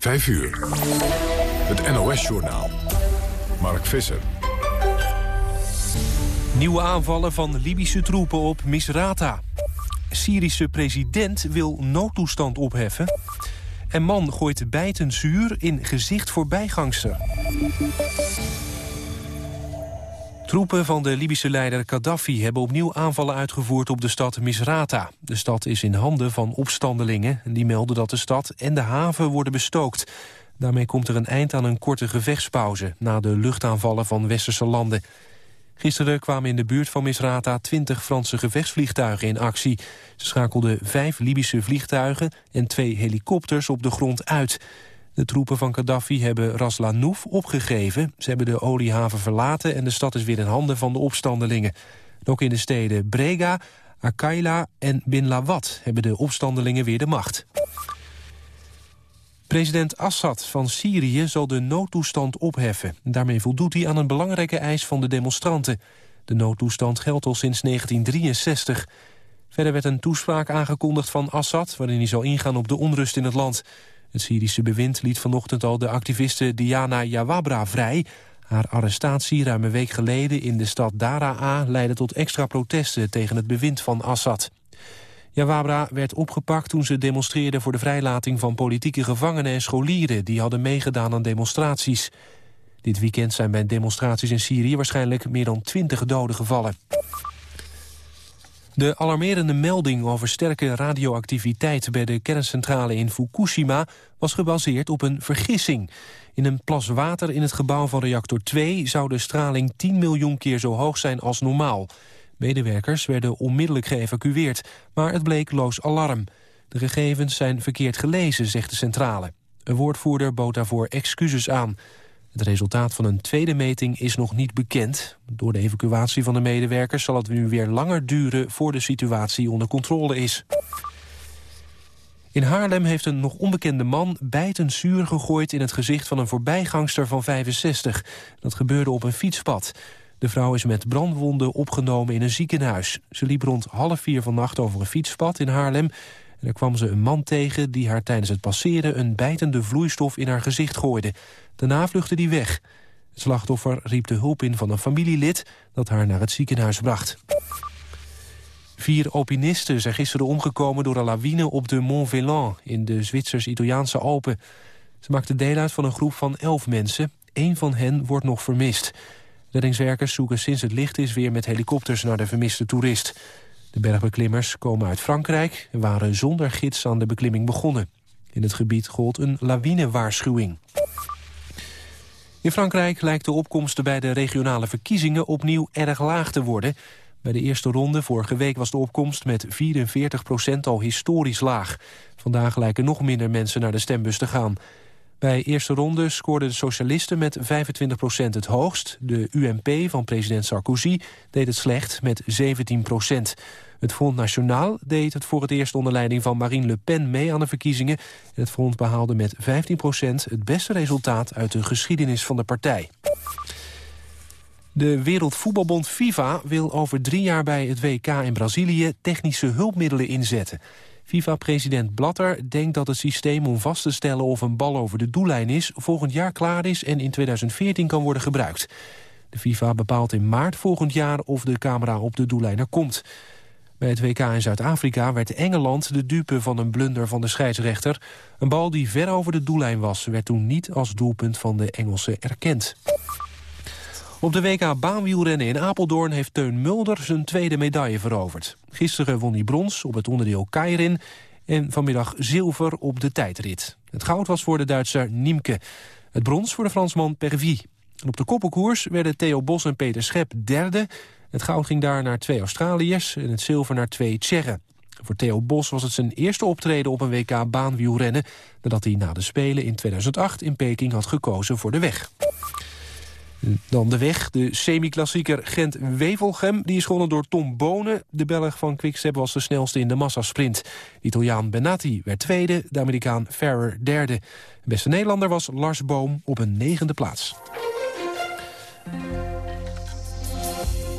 5 uur. Het NOS-journaal. Mark Visser. Nieuwe aanvallen van Libische troepen op Misrata. Syrische president wil noodtoestand opheffen. En man gooit bijten zuur in gezicht voor bijgangster. Troepen van de Libische leider Gaddafi hebben opnieuw aanvallen uitgevoerd op de stad Misrata. De stad is in handen van opstandelingen. Die melden dat de stad en de haven worden bestookt. Daarmee komt er een eind aan een korte gevechtspauze... na de luchtaanvallen van westerse landen. Gisteren kwamen in de buurt van Misrata 20 Franse gevechtsvliegtuigen in actie. Ze schakelden vijf Libische vliegtuigen en twee helikopters op de grond uit. De troepen van Gaddafi hebben Ras Lanouf opgegeven. Ze hebben de oliehaven verlaten en de stad is weer in handen van de opstandelingen. ook in de steden Brega, Akaila en Bin Lawat hebben de opstandelingen weer de macht. President Assad van Syrië zal de noodtoestand opheffen. Daarmee voldoet hij aan een belangrijke eis van de demonstranten. De noodtoestand geldt al sinds 1963. Verder werd een toespraak aangekondigd van Assad... waarin hij zal ingaan op de onrust in het land. Het Syrische bewind liet vanochtend al de activiste Diana Jawabra vrij. Haar arrestatie ruim een week geleden in de stad Daraa... leidde tot extra protesten tegen het bewind van Assad. Jawabra werd opgepakt toen ze demonstreerde voor de vrijlating van politieke gevangenen en scholieren die hadden meegedaan aan demonstraties. Dit weekend zijn bij demonstraties in Syrië waarschijnlijk meer dan twintig doden gevallen. De alarmerende melding over sterke radioactiviteit bij de kerncentrale in Fukushima was gebaseerd op een vergissing. In een plas water in het gebouw van reactor 2 zou de straling 10 miljoen keer zo hoog zijn als normaal. Medewerkers werden onmiddellijk geëvacueerd, maar het bleek loos alarm. De gegevens zijn verkeerd gelezen, zegt de centrale. Een woordvoerder bood daarvoor excuses aan. Het resultaat van een tweede meting is nog niet bekend. Door de evacuatie van de medewerkers zal het nu weer langer duren... voor de situatie onder controle is. In Haarlem heeft een nog onbekende man bijtend zuur gegooid... in het gezicht van een voorbijgangster van 65. Dat gebeurde op een fietspad. De vrouw is met brandwonden opgenomen in een ziekenhuis. Ze liep rond half vier vannacht over een fietspad in Haarlem... en er kwam ze een man tegen die haar tijdens het passeren... een bijtende vloeistof in haar gezicht gooide. Daarna vluchtte die weg. Het slachtoffer riep de hulp in van een familielid... dat haar naar het ziekenhuis bracht. Vier alpinisten zijn gisteren omgekomen door een lawine op de Mont Velan... in de Zwitsers-Italiaanse Alpen. Ze maakten deel uit van een groep van elf mensen. Eén van hen wordt nog vermist. Reddingswerkers zoeken sinds het licht is weer met helikopters naar de vermiste toerist. De bergbeklimmers komen uit Frankrijk en waren zonder gids aan de beklimming begonnen. In het gebied gold een lawinewaarschuwing. In Frankrijk lijkt de opkomst bij de regionale verkiezingen opnieuw erg laag te worden. Bij de eerste ronde vorige week was de opkomst met 44% al historisch laag. Vandaag lijken nog minder mensen naar de stembus te gaan. Bij eerste ronde scoorden de socialisten met 25% het hoogst. De UMP van president Sarkozy deed het slecht met 17 Het Front National deed het voor het eerst onder leiding van Marine Le Pen mee aan de verkiezingen. En het front behaalde met 15% het beste resultaat uit de geschiedenis van de partij. De Wereldvoetbalbond FIFA wil over drie jaar bij het WK in Brazilië technische hulpmiddelen inzetten. FIFA-president Blatter denkt dat het systeem om vast te stellen of een bal over de doellijn is... volgend jaar klaar is en in 2014 kan worden gebruikt. De FIFA bepaalt in maart volgend jaar of de camera op de doellijn er komt. Bij het WK in Zuid-Afrika werd Engeland de dupe van een blunder van de scheidsrechter. Een bal die ver over de doellijn was, werd toen niet als doelpunt van de Engelsen erkend. Op de WK baanwielrennen in Apeldoorn heeft Teun Mulder zijn tweede medaille veroverd. Gisteren won hij brons op het onderdeel Keirin en vanmiddag zilver op de tijdrit. Het goud was voor de Duitser Niemke. Het brons voor de Fransman Pervy. Op de koppelkoers werden Theo Bos en Peter Schep derde. Het goud ging daar naar twee Australiërs en het zilver naar twee Tsjechen. Voor Theo Bos was het zijn eerste optreden op een WK baanwielrennen... nadat hij na de Spelen in 2008 in Peking had gekozen voor de weg. Dan de weg, de semi-klassieker Gent-Wevelgem. Die is gewonnen door Tom Bonen. De Belg van Quickstep was de snelste in de massasprint. De Italiaan Benatti werd tweede, de Amerikaan Ferrer derde. De beste Nederlander was Lars Boom op een negende plaats.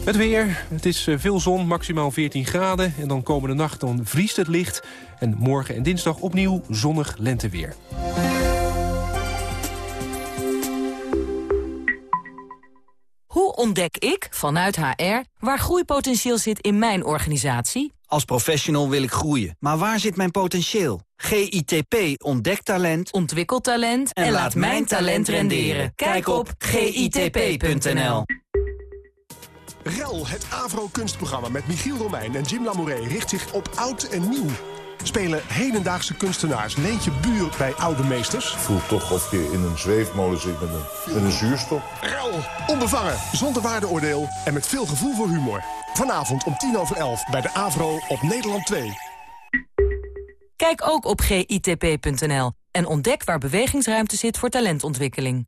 Het weer, het is eh, veel zon, maximaal 14 graden. En dan komende nacht dan vriest het licht. En morgen en dinsdag opnieuw zonnig lenteweer. Hoe ontdek ik, vanuit HR, waar groeipotentieel zit in mijn organisatie? Als professional wil ik groeien, maar waar zit mijn potentieel? GITP ontdekt talent, ontwikkelt talent en, en laat mijn talent renderen. Kijk op gitp.nl. REL, het Avro-kunstprogramma met Michiel Romein en Jim Lamouret... richt zich op oud en nieuw. Spelen hedendaagse kunstenaars Leentje Buur bij oude meesters? Voelt toch of je in een zweefmolen zit met een, met een zuurstof. REL, onbevangen, zonder waardeoordeel en met veel gevoel voor humor. Vanavond om tien over elf bij de Avro op Nederland 2. Kijk ook op gitp.nl en ontdek waar bewegingsruimte zit voor talentontwikkeling.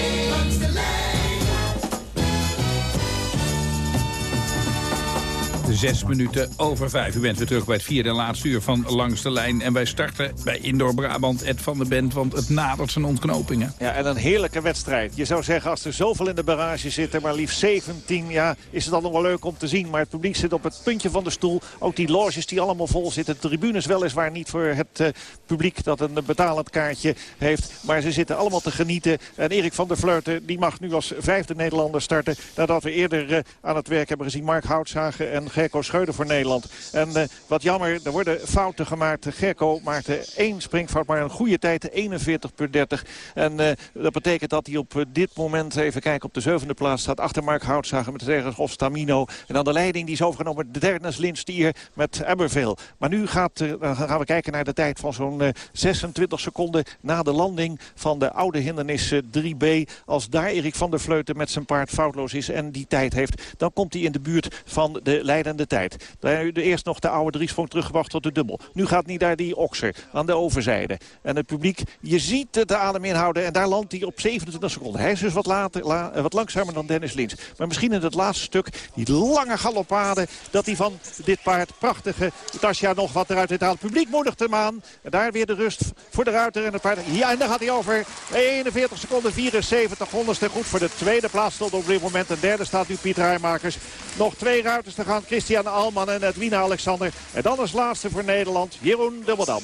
Zes minuten over vijf. U bent weer terug bij het vierde en laatste uur van Langs de Lijn. En wij starten bij Indoor Brabant, Ed van de Bent, want het nadert zijn ontknopingen. Ja, en een heerlijke wedstrijd. Je zou zeggen, als er zoveel in de barrage zitten, maar liefst 17, ja, is het dan nog wel leuk om te zien. Maar het publiek zit op het puntje van de stoel. Ook die loges die allemaal vol zitten. De tribunes weliswaar niet voor het uh, publiek dat een betalend kaartje heeft. Maar ze zitten allemaal te genieten. En Erik van der Vleuten, die mag nu als vijfde Nederlander starten. Nadat we eerder uh, aan het werk hebben gezien Mark Houtzagen en Gerco Schreuder voor Nederland. En uh, wat jammer, er worden fouten gemaakt. Gerco maakte één springfout, maar een goede tijd, 41 per 30. En uh, dat betekent dat hij op dit moment, even kijken, op de zevende plaats staat. Achter Mark Houtzagen met de of Stamino. En aan de leiding die is overgenomen de Dennis Lindstier met Eberveel. Maar nu gaat, gaan we kijken naar de tijd van zo'n 26 seconden na de landing van de oude hindernis 3B. Als daar Erik van der Vleuten met zijn paard foutloos is en die tijd heeft, dan komt hij in de buurt van de leidende tijd. Daar eerst nog de oude driesprong teruggebracht tot de dubbel. Nu gaat niet daar die okser aan de overzijde. En het publiek, je ziet het adem inhouden. En daar landt hij op 27 seconden. Hij is dus wat, later, la, wat langzamer dan Dennis Lins. Maar misschien in het laatste stuk, die lange galoppade... dat hij van dit paard, prachtige Tasja, nog wat eruit heeft haalt. Het publiek moedigt hem aan. En daar weer de rust voor de ruiter en het paard. Ja, en dan gaat hij over. 41 seconden, 74 honderdste. Goed voor de tweede plaats tot op dit moment. En derde staat nu Pieter Rijmakers. Nog twee ruiters te gaan. Christian Alman en Edwina Alexander. En dan als laatste voor Nederland, Jeroen Dubbeldam.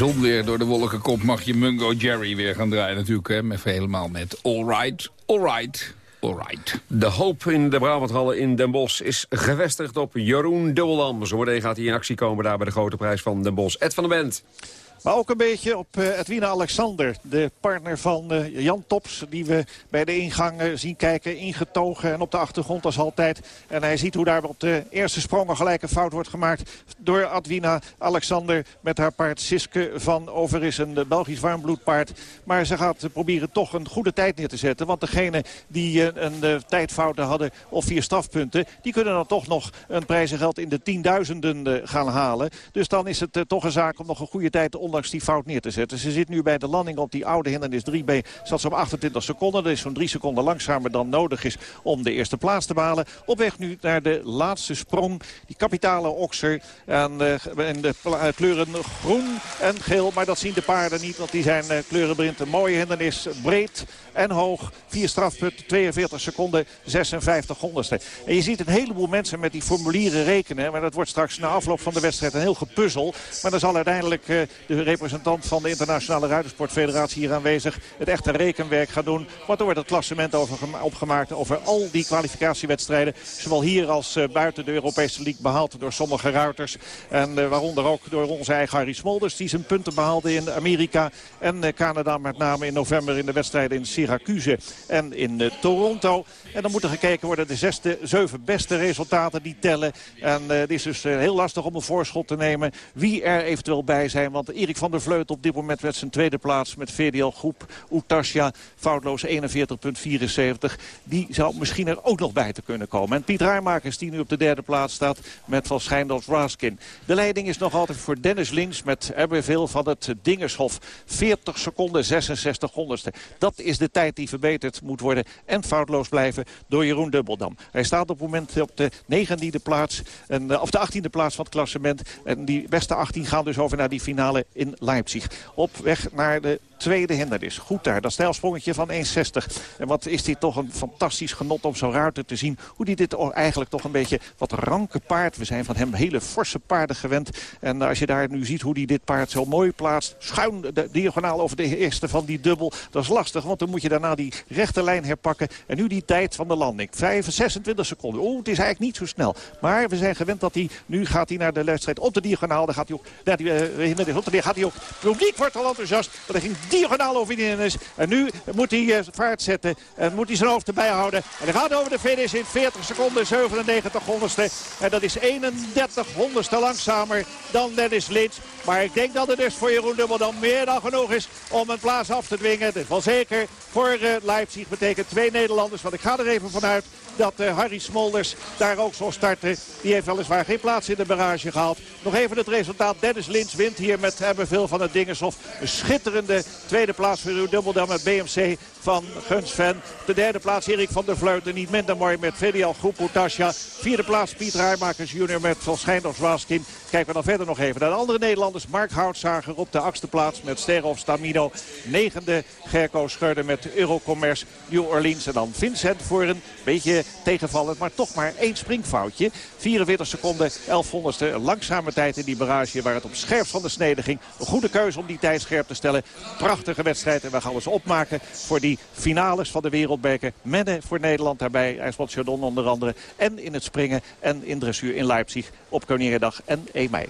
Zon weer door de wolken komt... mag je Mungo Jerry weer gaan draaien natuurlijk. Hè, met, helemaal met All Right, All Right. Alright. De hoop in de Brabanthallen in Den Bosch is gevestigd op Jeroen Dubbeldam. Zometeen gaat hij in actie komen daar bij de grote prijs van Den Bosch. Ed van der Bent. Maar ook een beetje op uh, Edwina Alexander, de partner van uh, Jan Tops... die we bij de ingang uh, zien kijken, ingetogen en op de achtergrond als altijd. En hij ziet hoe daar op de eerste sprong een fout wordt gemaakt... door Edwina Alexander met haar paard Siske van Overis, een Belgisch warmbloedpaard. Maar ze gaat proberen toch een goede tijd neer te zetten. Want degene die een tijdfouten hadden of vier strafpunten... die kunnen dan toch nog een prijzengeld in de tienduizenden gaan halen. Dus dan is het toch een zaak om nog een goede tijd te ondanks die fout neer te zetten. Ze zit nu bij de landing op die oude hindernis 3B. Zat ze op 28 seconden. Dat is zo'n 3 seconden langzamer dan nodig is om de eerste plaats te behalen. Op weg nu naar de laatste sprong. Die kapitale okser. En, en de uh, kleuren groen en geel. Maar dat zien de paarden niet. Want die zijn uh, kleurenblind. Een mooie hindernis. Breed en hoog. Vier strafpunten, 42 seconden, 56 honderdste. En je ziet een heleboel mensen met die formulieren rekenen. Maar dat wordt straks na afloop van de wedstrijd een heel gepuzzel. Maar dan zal uiteindelijk de representant van de Internationale Ruitersportfederatie hier aanwezig... het echte rekenwerk gaan doen. Want er wordt het klassement over opgemaakt over al die kwalificatiewedstrijden. Zowel hier als uh, buiten de Europese League behaald door sommige ruiters. En uh, waaronder ook door onze eigen Harry Smolders... die zijn punten behaalde in Amerika en Canada met name in november in de wedstrijden in Syracuse en in Toronto. En dan moet er gekeken worden de zesde, zeven beste resultaten die tellen. En het is dus heel lastig om een voorschot te nemen wie er eventueel bij zijn. Want Erik van der Vleut op dit moment werd zijn tweede plaats met VDL Groep. Utasja, foutloos 41,74. Die zou misschien er ook nog bij te kunnen komen. En Piet Raarmakers die nu op de derde plaats staat met Van Schijndels Raskin. De leiding is nog altijd voor Dennis Links met Ebbeveel van het Dingershof. 40 seconden 66 honderdste. Dat is de tijd die verbeterd moet worden en foutloos blijven door Jeroen Dubbeldam. Hij staat op het moment op de negentiende plaats, en, of de achttiende plaats van het klassement. En die beste 18 gaan dus over naar die finale in Leipzig. Op weg naar de tweede hindernis. Goed daar, dat stijlsprongetje van 1,60. En wat is dit toch een fantastisch genot om zo'n ruiter te zien. Hoe die dit eigenlijk toch een beetje wat ranke paard. We zijn van hem hele forse paarden gewend. En als je daar nu ziet hoe hij dit paard zo mooi plaatst. Schuin de diagonaal over de eerste van die dubbel. Dat is lastig, want dan moet je daarna die rechte lijn herpakken. En nu die tijd van de landing. 5, 26 seconden. Oeh, het is eigenlijk niet zo snel. Maar we zijn gewend dat hij, nu gaat hij naar de wedstrijd op de diagonaal. Dan gaat hij ook, naar die uh, op de hij ook. Publiek wordt al enthousiast. Want hij ging diagonaal over hindernis. En nu moet hij uh, vaart zetten. En moet hij zijn hoofd erbij houden. En hij gaat over de finish in 40 seconden, 97 honderdste. En dat is 31 honderdste langzamer dan Dennis Lins. Maar ik denk dat het dus voor Jeroen Dubbel dan meer dan genoeg is om een plaats af te dwingen. Het is wel zeker voor uh, Leipzig. Betekent twee Nederlanders. Want ik ga er even vanuit dat uh, Harry Smolders daar ook zal starten. Die heeft weliswaar geen plaats in de barrage gehaald. Nog even het resultaat. Dennis Lins wint hier met veel van het Dingershof. Een schitterende tweede plaats voor uw dubbeldam met BMC van Guns Van. De derde plaats Erik van der Vleuten. Niet minder mooi met VDL Groep Otasja. Vierde plaats Piet Rijmakers junior met Van Schijndorf Raskin. Kijken we dan verder nog even naar de andere Nederlanders. Mark Houtzager op de achtste plaats met Sterov Stamino. Negende Gerco Schurder met Eurocommerce New Orleans. En dan Vincent voor een beetje tegenvallend, maar toch maar één springfoutje. 44 seconden, 1100ste. Een langzame tijd in die barrage waar het op scherp van de snede ging. Een goede keuze om die tijd scherp te stellen. Prachtige wedstrijd en we gaan ons opmaken voor die finales van de wereldbeker. Mennen voor Nederland daarbij. IJsland Chardon onder andere. En in het springen en in dressuur in Leipzig op Koninginnedag en 1 mei.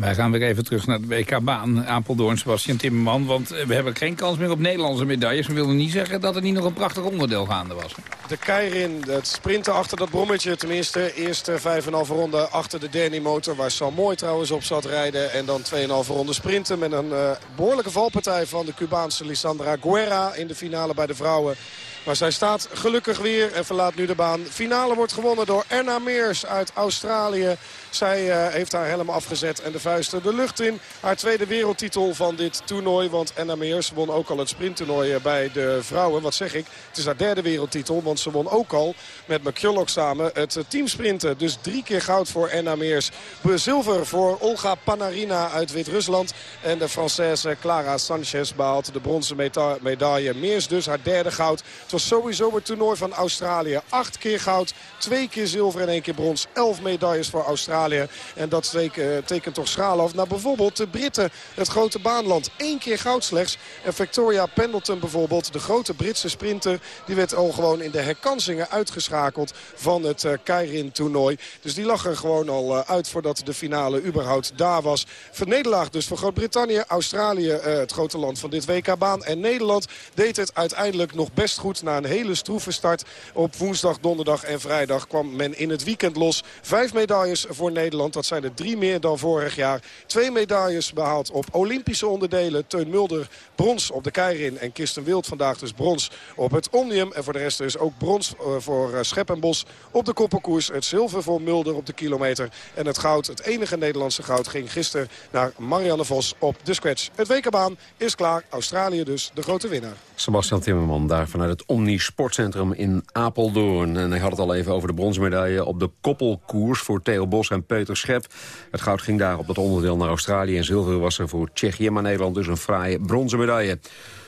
Wij gaan weer even terug naar de WK-baan, Apeldoorn, Sebastian Timmerman. Want we hebben geen kans meer op Nederlandse medailles. We willen niet zeggen dat er niet nog een prachtig onderdeel gaande was. De Keirin, het sprinten achter dat brommetje. Tenminste, eerste 5,5 ronde achter de Danny motor. Waar Sam Mooi trouwens op zat rijden. En dan 2,5 ronde sprinten met een uh, behoorlijke valpartij van de Cubaanse Lissandra Guerra in de finale bij de vrouwen. Maar zij staat gelukkig weer en verlaat nu de baan. Finale wordt gewonnen door Erna Meers uit Australië. Zij uh, heeft haar helm afgezet en de vuisten de lucht in. Haar tweede wereldtitel van dit toernooi. Want Anna Meers won ook al het sprinttoernooi bij de vrouwen. Wat zeg ik? Het is haar derde wereldtitel. Want ze won ook al met McCulloch samen het teamsprinten. Dus drie keer goud voor Anna Meers. Zilver voor Olga Panarina uit Wit-Rusland. En de Française Clara Sanchez behaalt de bronzen medaille. Meers dus haar derde goud Het was sowieso het toernooi van Australië. Acht keer goud, twee keer zilver en één keer brons. Elf medailles voor Australië. En dat tekent toch schraal af naar bijvoorbeeld de Britten. Het grote baanland. Eén keer goud slechts. En Victoria Pendleton bijvoorbeeld, de grote Britse sprinter... die werd al gewoon in de herkansingen uitgeschakeld van het uh, Keirin-toernooi. Dus die lag er gewoon al uh, uit voordat de finale überhaupt daar was. Vernederlaag dus voor Groot-Brittannië. Australië, het grote land van dit WK-baan. En Nederland deed het uiteindelijk nog best goed na een hele stroeve start. Op woensdag, donderdag en vrijdag kwam men in het weekend los. Vijf medailles voor Nederland. Dat zijn er drie meer dan vorig jaar. Twee medailles behaald op Olympische onderdelen. Teun Mulder brons op de Keirin. En Kirsten Wild vandaag dus brons op het Omnium. En voor de rest dus ook brons uh, voor uh, Schep en Bos op de koppelkoers. Het zilver voor Mulder op de kilometer. En het goud, het enige Nederlandse goud, ging gisteren naar Marianne Vos op de scratch. Het WK-baan is klaar. Australië dus de grote winnaar. Sebastian Timmerman daar vanuit het Omni Sportcentrum in Apeldoorn. En hij had het al even over de bronsmedaille op de koppelkoers voor Theo Bos en Peter Schep. Het goud ging daar op dat onderdeel naar Australië en zilver was er voor Tsjechië. Maar Nederland dus een fraaie bronzen medaille.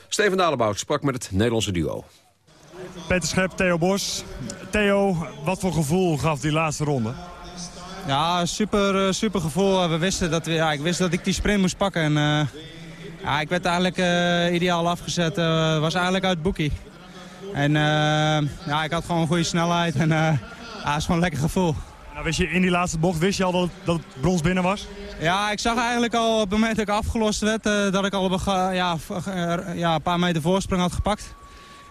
Steven Dalebout sprak met het Nederlandse duo. Peter Schep, Theo Bos. Theo, wat voor gevoel gaf die laatste ronde? Ja, super, super gevoel. We wisten dat we, ja, ik wist dat ik die sprint moest pakken. En, uh, ja, ik werd eigenlijk uh, ideaal afgezet. Uh, was eigenlijk uit boekie. En ja, ik had gewoon een goede snelheid. En ja, het is gewoon een lekker gevoel. Nou, wist je, in die laatste bocht wist je al dat, dat het brons binnen was? Ja, ik zag eigenlijk al op het moment dat ik afgelost werd... dat ik al op, ja, ja, een paar meter voorsprong had gepakt.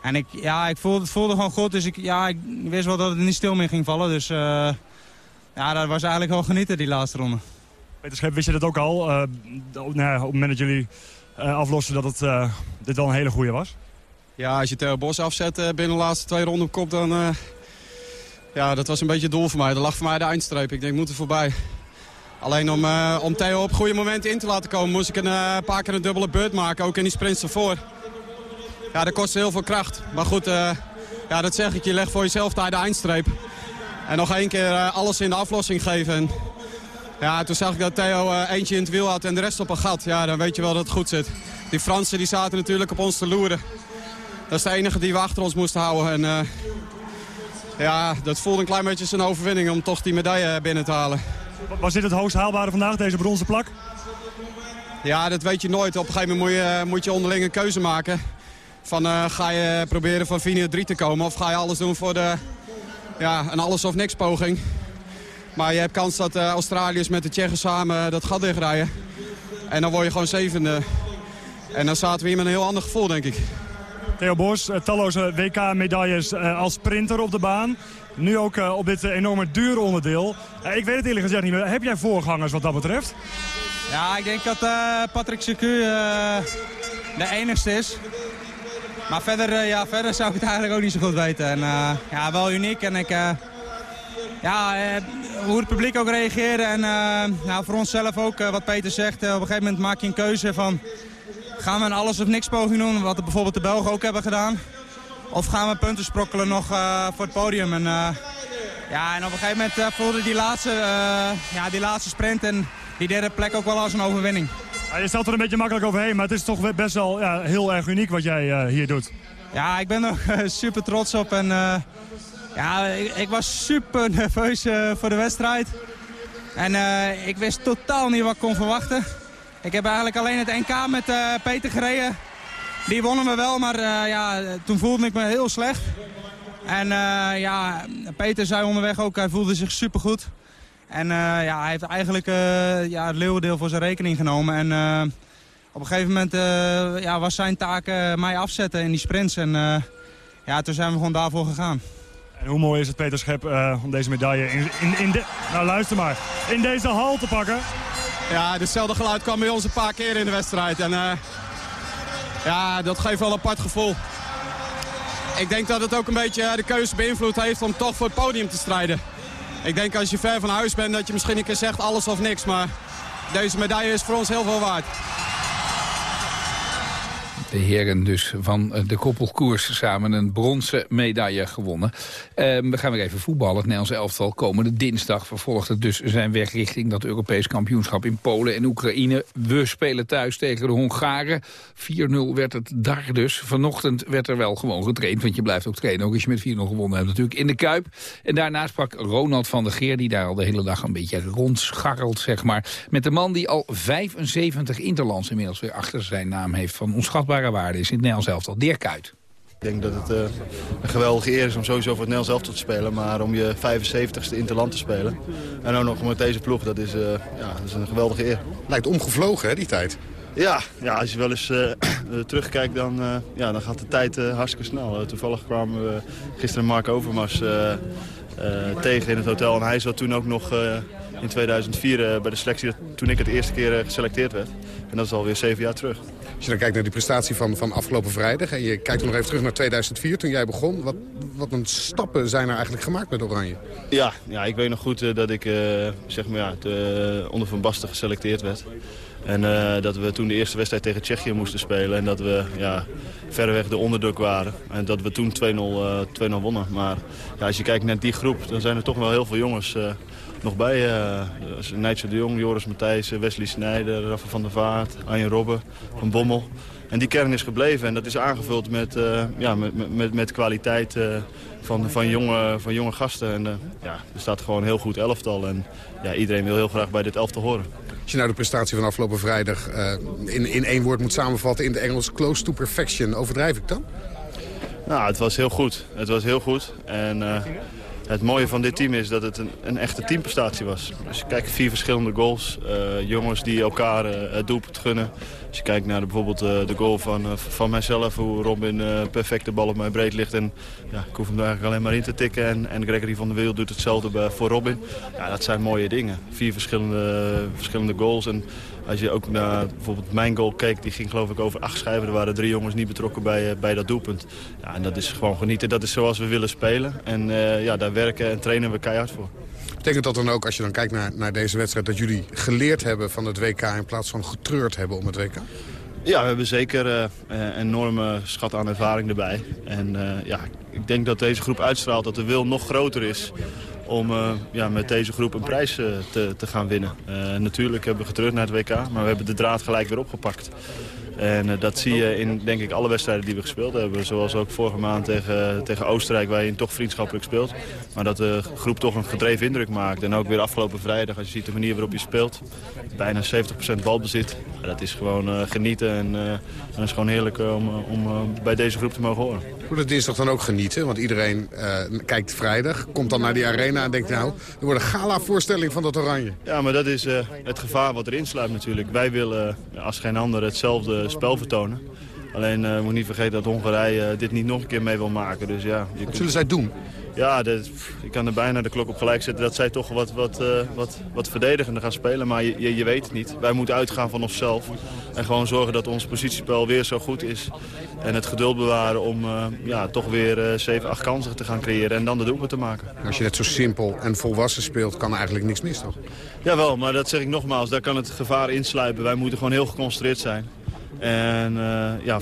En ik, ja, ik voelde, het voelde gewoon goed, dus ik, ja, ik wist wel dat het niet stil meer ging vallen. Dus uh, ja, dat was eigenlijk wel genieten, die laatste ronde. Peter Schep, wist je dat ook al? Uh, nou ja, op het moment dat jullie aflossen dat het, dit wel een hele goede was? Ja, als je Theo Bos afzet binnen de laatste twee ronden op kop, dan... ja, dat was een beetje het doel voor mij. Dat lag voor mij de eindstreep. Ik denk, moet er voorbij. Alleen om, om Theo op goede momenten in te laten komen... moest ik een paar keer een dubbele beurt maken, ook in die sprints ervoor. Ja, dat kost heel veel kracht. Maar goed, ja, dat zeg ik. Je legt voor jezelf daar de eindstreep. En nog één keer alles in de aflossing geven. En, ja, toen zag ik dat Theo eentje in het wiel had en de rest op een gat. Ja, dan weet je wel dat het goed zit. Die Fransen die zaten natuurlijk op ons te loeren. Dat is de enige die we achter ons moesten houden. En, ja, dat voelde een klein beetje zijn overwinning om toch die medaille binnen te halen. Was dit het hoogst haalbare vandaag, deze bronzen plak? Ja, dat weet je nooit. Op een gegeven moment moet je, moet je onderling een keuze maken. Van uh, ga je proberen van Vini 3 te komen of ga je alles doen voor de, ja, een alles of niks poging. Maar je hebt kans dat uh, Australiërs met de Tsjechen samen dat gat dichtrijden. En dan word je gewoon zevende. En dan zaten we hier met een heel ander gevoel, denk ik. Theo Bos, talloze WK-medailles als sprinter op de baan. Nu ook uh, op dit enorme dure onderdeel. Uh, ik weet het eerlijk gezegd niet meer. Heb jij voorgangers wat dat betreft? Ja, ik denk dat uh, Patrick Secu de enigste is. Maar verder, ja, verder zou ik het eigenlijk ook niet zo goed weten. En, ja, wel uniek. En ik, ja, hoe het publiek ook reageert. En nou, voor onszelf ook, wat Peter zegt. op een gegeven moment maak je een keuze van... Gaan we een alles of niks poging doen, wat bijvoorbeeld de Belgen ook hebben gedaan. Of gaan we punten sprokkelen nog uh, voor het podium. En, uh, ja, en op een gegeven moment uh, voelde die laatste, ja, die laatste sprint en die derde plek ook wel als een overwinning. Ja, je stelt er een beetje makkelijk overheen, maar het is toch best wel ja, heel erg uniek wat jij hier doet. Ja, ik ben er super trots op. En, ja, ik, ik, was super nerveus voor de wedstrijd. En ik wist totaal niet wat ik kon verwachten. Ik heb eigenlijk alleen het NK met Peter gereden. Die wonnen we wel, maar uh, ja, toen voelde ik me heel slecht. En uh, ja, Peter zei onderweg ook, hij voelde zich supergoed. En ja, hij heeft eigenlijk ja, het leeuwendeel voor zijn rekening genomen. En op een gegeven moment ja, was zijn taak mij afzetten in die sprints. En ja, toen zijn we gewoon daarvoor gegaan. En hoe mooi is het, Peter Schep, om deze medaille in, in, in de, nou, luister maar, in deze hal te pakken? Ja, hetzelfde geluid kwam bij ons een paar keer in de wedstrijd. En, ja, dat geeft wel een apart gevoel. Ik denk dat het ook een beetje de keuze beïnvloed heeft om toch voor het podium te strijden. Ik denk als je ver van huis bent dat je misschien een keer zegt alles of niks. Maar deze medaille is voor ons heel veel waard. De heren dus van de koppelkoers samen een bronzen medaille gewonnen. Ehm, we gaan weer even voetballen. Het Nederlands elftal komende dinsdag vervolgt het dus zijn weg richting dat Europees kampioenschap in Polen en Oekraïne. We spelen thuis tegen de Hongaren. 4-0 werd het daar dus. Vanochtend werd er wel gewoon getraind, want je blijft ook trainen. Ook als je met 4-0 gewonnen hebt natuurlijk in de Kuip. En daarna sprak Ronald van der Geer, die daar al de hele dag een beetje rondscharrelt, zeg maar. Met de man die al 75 interlands inmiddels weer achter zijn naam heeft. Van onschatbare waarde is in het Nederlands elftal. Dirk Kuyt. Ik denk dat het uh, een geweldige eer is om sowieso voor het Nederlands elftal te spelen. Maar om je 75ste interland te spelen. En ook nog met deze ploeg, dat is, uh, ja, dat is een geweldige eer. Lijkt omgevlogen hè, die tijd. Ja, ja, als je wel eens uh, terugkijkt, dan, uh, ja, dan gaat de tijd uh, hartstikke snel. toevallig kwamen we gisteren Mark Overmars tegen in het hotel. En hij zat toen ook nog in 2004 bij de selectie, toen ik het eerste keer geselecteerd werd. En dat is alweer zeven jaar terug. Als je dan kijkt naar die prestatie van, van afgelopen vrijdag... en je kijkt nog even terug naar 2004, toen jij begon... wat, wat een stappen zijn er eigenlijk gemaakt met Oranje? Ja, ja ik weet nog goed dat ik zeg maar, ja, te, onder Van Basten geselecteerd werd. En uh, dat we toen de eerste wedstrijd tegen Tsjechië moesten spelen. En dat we ja, verreweg de onderdruk waren. En dat we toen 2-0 uh, wonnen. Maar ja, als je kijkt naar die groep, dan zijn er toch wel heel veel jongens uh, nog bij. Uh, Nigel de Jong, Joris Matthijs, Wesley Snijder, Rafa van der Vaart, Arjen Robben, Van Bommel. En die kern is gebleven en dat is aangevuld met, ja, met, met, met kwaliteit van, van, jonge, van jonge gasten. En ja, er staat gewoon een heel goed elftal. En ja, iedereen wil heel graag bij dit elftal horen. Als je nou de prestatie van afgelopen vrijdag uh, in, in één woord moet samenvatten in de Engels... close to perfection, overdrijf ik dan? Nou, het was heel goed. Het was heel goed. En uh, het mooie van dit team is dat het een, een echte teamprestatie was. Als je kijkt, vier verschillende goals. Uh, jongens die elkaar het doelpunt gunnen. Als je kijkt naar bijvoorbeeld uh, de goal van, van mijzelf, hoe Robin perfect de bal op mij breed ligt. En ja, ik hoef hem er eigenlijk alleen maar in te tikken. En, en Gregory van der Wiel doet hetzelfde voor Robin. Ja, dat zijn mooie dingen. Vier verschillende, verschillende goals. En als je ook naar bijvoorbeeld mijn goal keek, die ging geloof ik over acht schijven. Er waren drie jongens niet betrokken bij, bij dat doelpunt. Ja, en dat is gewoon genieten. Dat is zoals we willen spelen. En ja, daar werken en trainen we keihard voor. Betekent dat dan ook, als je dan kijkt naar, naar deze wedstrijd... dat jullie geleerd hebben van het WK in plaats van getreurd hebben om het WK? Ja, we hebben zeker uh, een enorme schat aan ervaring erbij. En uh, ja, ik denk dat deze groep uitstraalt dat de wil nog groter is om uh, ja, met deze groep een prijs te, te gaan winnen. natuurlijk hebben we getreurd naar het WK, maar we hebben de draad gelijk weer opgepakt. En dat zie je in denk ik alle wedstrijden die we gespeeld hebben. Zoals ook vorige maand tegen, tegen Oostenrijk waar je toch vriendschappelijk speelt. Maar dat de groep toch een gedreven indruk maakt. En ook weer afgelopen vrijdag als je ziet de manier waarop je speelt. Bijna 70% balbezit. Dat is gewoon uh, genieten en uh, het is gewoon heerlijk om, om bij deze groep te mogen horen. Moet het dinsdag dan ook genieten? Want iedereen kijkt vrijdag, komt dan naar die arena en denkt nou, er wordt een gala-voorstelling van dat oranje. Ja, maar dat is het gevaar wat erin sluit natuurlijk. Wij willen als geen ander hetzelfde spel vertonen. Alleen uh, moet niet vergeten dat Hongarije uh, dit niet nog een keer mee wil maken. Dus, ja, Wat kunt... zullen zij doen? Ja, dat, ik kan er bijna de klok op gelijk zetten dat zij toch wat, wat, uh, wat, wat verdedigender gaan spelen. Maar je, je, weet het niet. Wij moeten uitgaan van onszelf. En gewoon zorgen dat ons positiespel weer zo goed is. En het geduld bewaren om ja, toch weer 7, 8 kansen te gaan creëren. En dan de doelpunt te maken. Als je net zo simpel en volwassen speelt, kan er eigenlijk niks mis, toch? Jawel, maar dat zeg ik nogmaals. Daar kan het gevaar insluipen. Wij moeten gewoon heel geconcentreerd zijn. En uh, ja,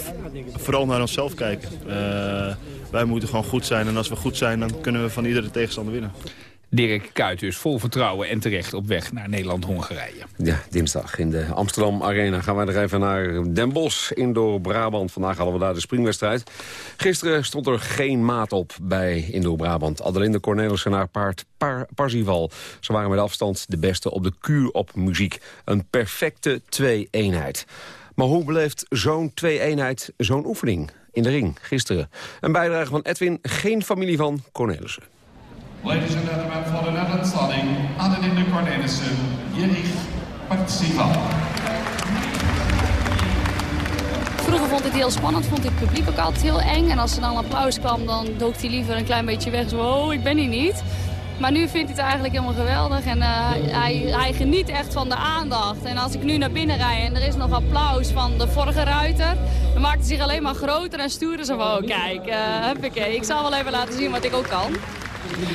vooral naar onszelf kijken. Uh, wij moeten gewoon goed zijn. En als we goed zijn, dan kunnen we van iedere tegenstander winnen. Dirk Kuyt dus vol vertrouwen en terecht op weg naar Nederland-Hongarije. Ja, dinsdag in de Amsterdam Arena gaan we er even naar Den Bosch, Indoor-Brabant. Vandaag hadden we daar de springwedstrijd. Gisteren stond er geen maat op bij Indoor-Brabant. Adelinde Cornelissen naar paard Par Parzival. Ze waren met afstand de beste op de kuur op muziek. Een perfecte twee-eenheid. Maar hoe beleeft zo'n twee-eenheid zo'n oefening in de ring gisteren? Een bijdrage van Edwin, geen familie van Cornelissen. Ladies and gentlemen, voor de Netherlands starting, Adelinde Cornelissen, Jerich Partsival. Vroeger vond ik het heel spannend, vond ik het publiek ook altijd heel eng. En als er dan applaus kwam, dan dook hij liever een klein beetje weg. Zo, oh, ik ben hier niet. Maar nu vindt hij het eigenlijk helemaal geweldig en uh, hij, hij, geniet echt van de aandacht. En als ik nu naar binnen rijd en er is nog applaus van de vorige ruiter, dan maakt hij zich alleen maar groter en stoerder. Zo van, oh kijk, uh, ik zal wel even laten zien wat ik ook kan.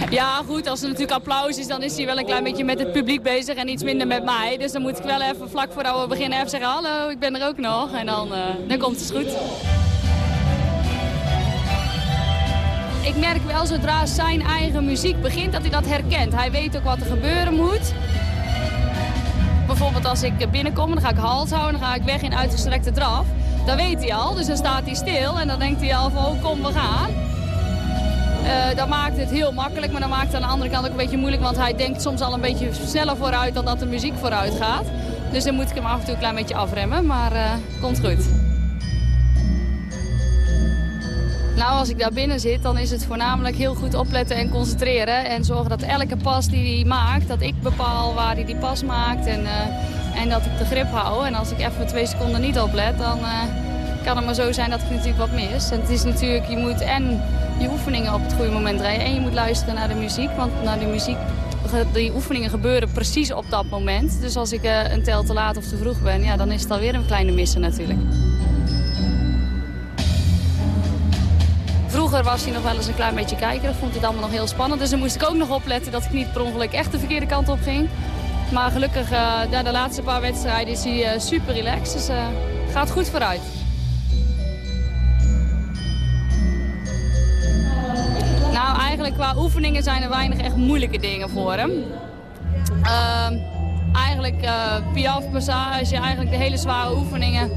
Ja, goed, als er natuurlijk applaus is, dan is hij wel een klein beetje met het publiek bezig en iets minder met mij. Dus dan moet ik wel even vlak voordat we beginnen even zeggen, hallo, ik ben er ook nog. En dan, uh, dan komt het goed. Ik merk wel zodra zijn eigen muziek begint dat hij dat herkent. Hij weet ook wat er gebeuren moet. Bijvoorbeeld als ik binnenkom, dan ga ik hals houden, dan ga ik weg in uitgestrekte draf. Dat weet hij al, dus dan staat hij stil en dan denkt hij al van, oh, kom, we gaan. Uh, dat maakt het heel makkelijk, maar dat maakt het aan de andere kant ook een beetje moeilijk. Want hij denkt soms al een beetje sneller vooruit dan dat de muziek vooruit gaat. Dus dan moet ik hem af en toe een klein beetje afremmen, maar uh, komt goed. Nou, als ik daar binnen zit, dan is het voornamelijk heel goed opletten en concentreren. En zorgen dat elke pas die hij maakt, dat ik bepaal waar hij die pas maakt. En, uh, en dat ik de grip hou. En als ik even twee seconden niet oplet, dan kan het maar zo zijn dat ik natuurlijk wat mis. En het is natuurlijk, je moet en je oefeningen op het goede moment rijden. En je moet luisteren naar de muziek, want naar de muziek, die oefeningen gebeuren precies op dat moment. Dus als ik uh, een tel te laat of te vroeg ben, ja, dan is het alweer een kleine missen natuurlijk. Vroeger was hij nog wel eens een klein beetje kijken. Dat vond hij allemaal nog heel spannend. Dus dan moest ik ook nog opletten dat ik niet per ongeluk echt de verkeerde kant op ging. Maar gelukkig, uh, na de laatste paar wedstrijden is hij uh, super relaxed. Dus uh, gaat goed vooruit. Nou, eigenlijk qua oefeningen zijn er weinig echt moeilijke dingen voor hem. Uh, eigenlijk piaf, passage, eigenlijk de hele zware oefeningen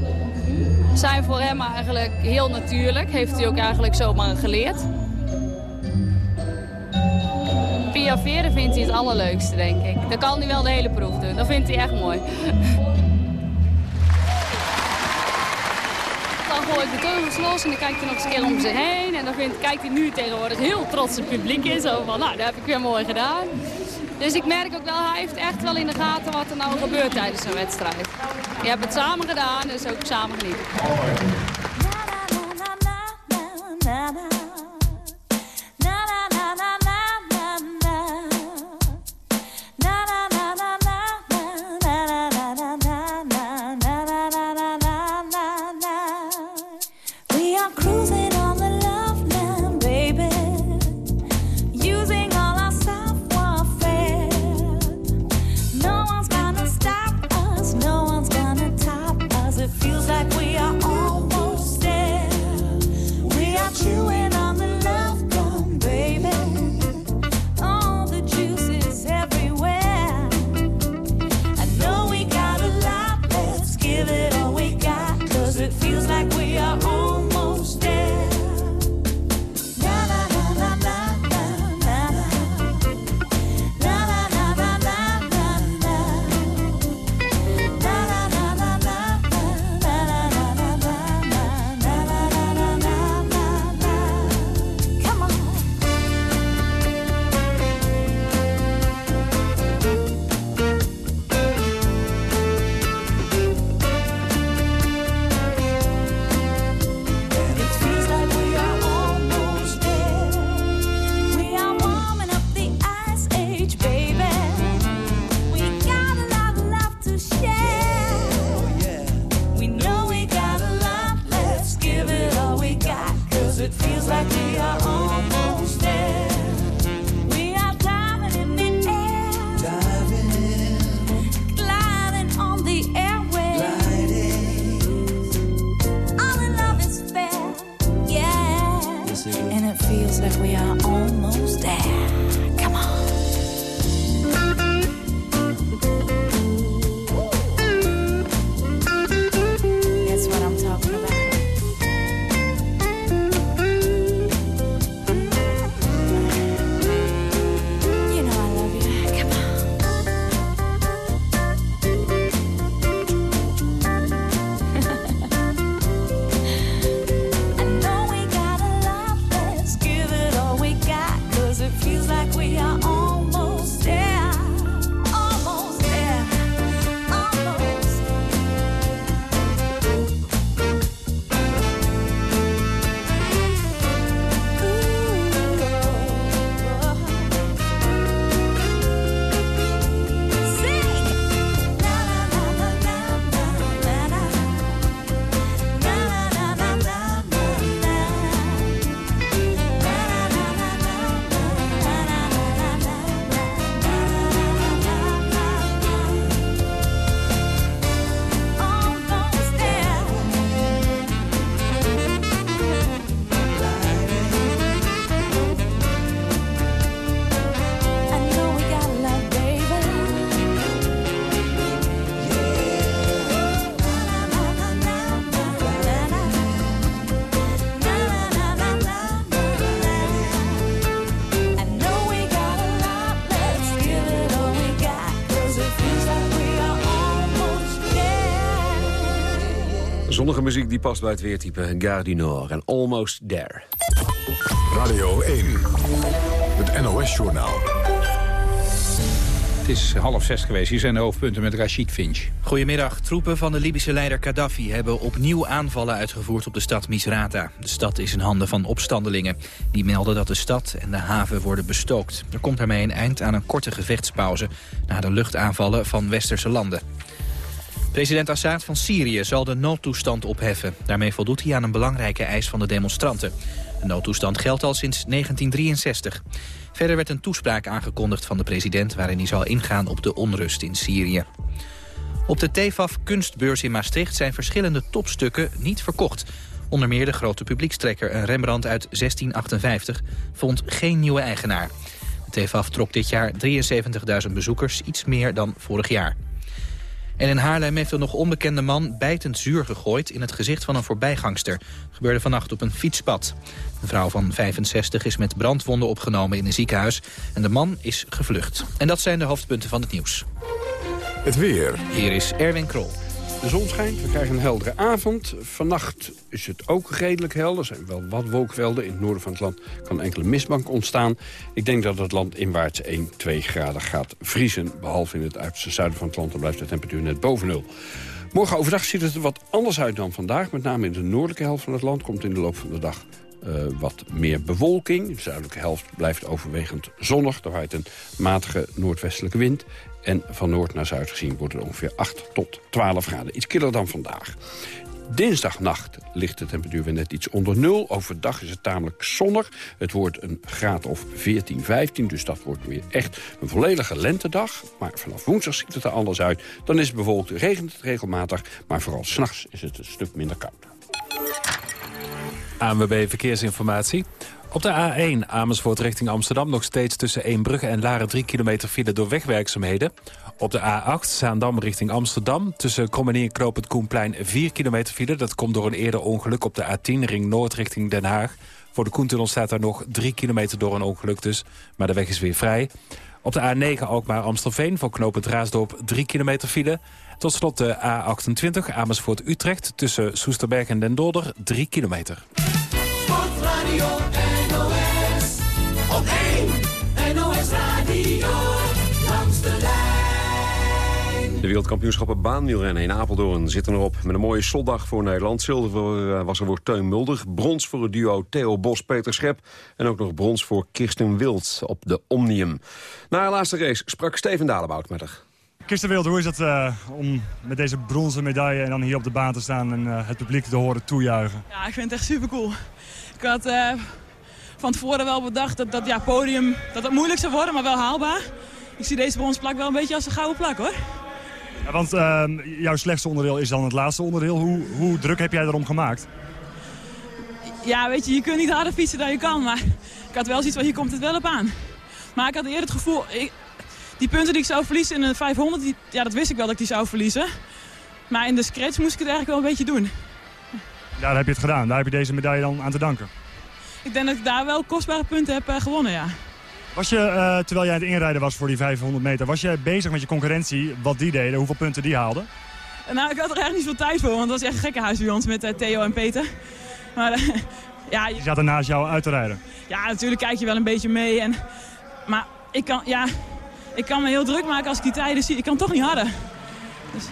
zijn voor hem eigenlijk heel natuurlijk. Heeft hij ook eigenlijk zomaar geleerd. Piaferen vindt hij het allerleukste, denk ik. Dan kan hij wel de hele proef doen. Dat vindt hij echt mooi. dan gooi ik de teugels los en dan kijkt hij nog eens een keer om zich heen. En dan vindt, kijkt hij nu tegenwoordig heel trots het publiek in. Zo van, nou, dat heb ik weer mooi gedaan. Dus ik merk ook wel, hij heeft echt wel in de gaten wat er nou gebeurt tijdens een wedstrijd. Je hebt het samen gedaan, dus ook samen genieten. Muziek die past bij het weertype Gare du Nord en Almost There. Radio 1, het NOS-journaal. Het is half zes geweest. Hier zijn de hoofdpunten met Rashid Finch. Goedemiddag. Troepen van de Libische leider Gaddafi hebben opnieuw aanvallen uitgevoerd op de stad Misrata. De stad is in handen van opstandelingen. Die melden dat de stad en de haven worden bestookt. Er komt daarmee een eind aan een korte gevechtspauze na de luchtaanvallen van westerse landen. President Assad van Syrië zal de noodtoestand opheffen. Daarmee voldoet hij aan een belangrijke eis van de demonstranten. De noodtoestand geldt al sinds 1963. Verder werd een toespraak aangekondigd van de president... waarin hij zal ingaan op de onrust in Syrië. Op de TFAF kunstbeurs in Maastricht zijn verschillende topstukken niet verkocht. Onder meer de grote publiekstrekker, een Rembrandt uit 1658, vond geen nieuwe eigenaar. De TFAF trok dit jaar 73.000 bezoekers, iets meer dan vorig jaar. En in Haarlem heeft een nog onbekende man bijtend zuur gegooid... in het gezicht van een voorbijgangster. gebeurde vannacht op een fietspad. Een vrouw van 65 is met brandwonden opgenomen in een ziekenhuis... en de man is gevlucht. En dat zijn de hoofdpunten van het nieuws. Het weer. Hier is Erwin Krol. De zon schijnt, we krijgen een heldere avond. Vannacht is het ook redelijk helder. Er zijn wel wat wolkvelden. In het noorden van het land kan enkele mistbank ontstaan. Ik denk dat het land inwaarts 1, 2 graden gaat vriezen. Behalve in het uiterste zuiden van het land, dan blijft de temperatuur net boven nul. Morgen overdag ziet het er wat anders uit dan vandaag. Met name in de noordelijke helft van het land komt in de loop van de dag uh, wat meer bewolking. De zuidelijke helft blijft overwegend zonnig. Er waait een matige noordwestelijke wind. En van noord naar zuid gezien wordt het ongeveer 8 tot 12 graden. Iets killer dan vandaag. Dinsdagnacht ligt de temperatuur weer net iets onder nul. Overdag is het tamelijk zonnig. Het wordt een graad of 14, 15, dus dat wordt weer echt een volledige lentedag. Maar vanaf woensdag ziet het er anders uit. Dan is het bijvoorbeeld, regent het regelmatig, maar vooral s'nachts is het een stuk minder koud. ANWB Verkeersinformatie. Op de A1 Amersfoort richting Amsterdam nog steeds tussen Eembrugge en Laren 3 kilometer file door wegwerkzaamheden. Op de A8 Zaandam richting Amsterdam tussen Krommenie en Knoop Koenplein 4 kilometer file. Dat komt door een eerder ongeluk op de A10 ring Noord richting Den Haag. Voor de Koentunnel staat daar nog 3 kilometer door een ongeluk dus, maar de weg is weer vrij. Op de A9 ook maar Amstelveen voor Knoop het Raasdorp 3 kilometer file. Tot slot de A28 Amersfoort-Utrecht tussen Soesterberg en Den Dolder 3 kilometer. Sportradio NOS op 1 NOS Radio langs de lijn. De wereldkampioenschappen baanwielrennen in Apeldoorn zitten erop. Met een mooie slotdag voor Nederland. Zilver eh, was er voor Teun Mulder. Brons voor het duo Theo Bos-Peter Schep. En ook nog brons voor Kirsten Wild op de Omnium. Na de laatste race sprak Steven Dalebout met haar. Kirsten Wild, hoe is het uh, om met deze bronzen medaille en dan hier op de baan te staan en uh, het publiek te horen toejuichen? Ja, ik vind het echt super cool. Ik had uh, van tevoren wel bedacht dat dat ja, podium dat het moeilijk zou worden, maar wel haalbaar. Ik zie deze bronzen plak wel een beetje als een gouden plak hoor. Ja, want ehm, jouw slechtste onderdeel is dan het laatste onderdeel. Hoe, hoe druk heb jij erom gemaakt? Ja, weet je, je kunt niet harder fietsen dan je kan, maar ik had wel zoiets van hier komt het wel op aan. Maar ik had eerder het gevoel, ik, die punten die ik zou verliezen in de 500, die, ja, dat wist ik wel dat ik die zou verliezen. Maar in de scratch moest ik het eigenlijk wel een beetje doen. Daar heb je het gedaan. Daar heb je deze medaille dan aan te danken. Ik denk dat ik daar wel kostbare punten heb uh, gewonnen, ja. Was je, uh, terwijl jij aan het inrijden was voor die 500 meter, was jij bezig met je concurrentie, wat die deden, hoeveel punten die haalden? Nou, ik had er eigenlijk niet veel tijd voor, want het was echt een gekke huis bij ons met uh, Theo en Peter. Maar ja... Je zat er naast jou uit te rijden? Ja, natuurlijk kijk je wel een beetje mee. En, maar ik kan, ja, ik kan me heel druk maken als ik die tijden zie. Ik kan toch niet harder. Dus...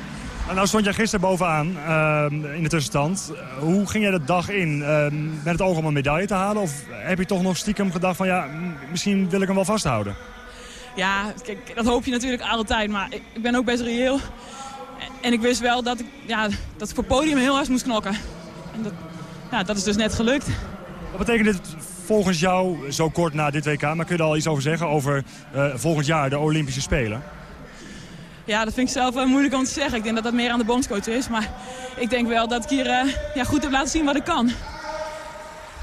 Nou stond jij gisteren bovenaan uh, in de tussenstand. hoe ging jij de dag in? Uh, met het oog om een medaille te halen? Of heb je toch nog stiekem gedacht van ja, misschien wil ik hem wel vasthouden? Ja, kijk, dat hoop je natuurlijk altijd. Maar ik, ik ben ook best reëel. En ik wist wel dat ik, ja, dat ik voor het podium heel hard moest knokken. En dat, ja, dat is dus net gelukt. Wat betekent dit volgens jou, zo kort na dit WK, maar kun je er al iets over zeggen over uh, volgend jaar de Olympische Spelen? Ja, dat vind ik zelf uh, moeilijk om te zeggen. Ik denk dat dat meer aan de bondscoach is. Maar ik denk wel dat ik hier uh, ja, goed heb laten zien wat ik kan.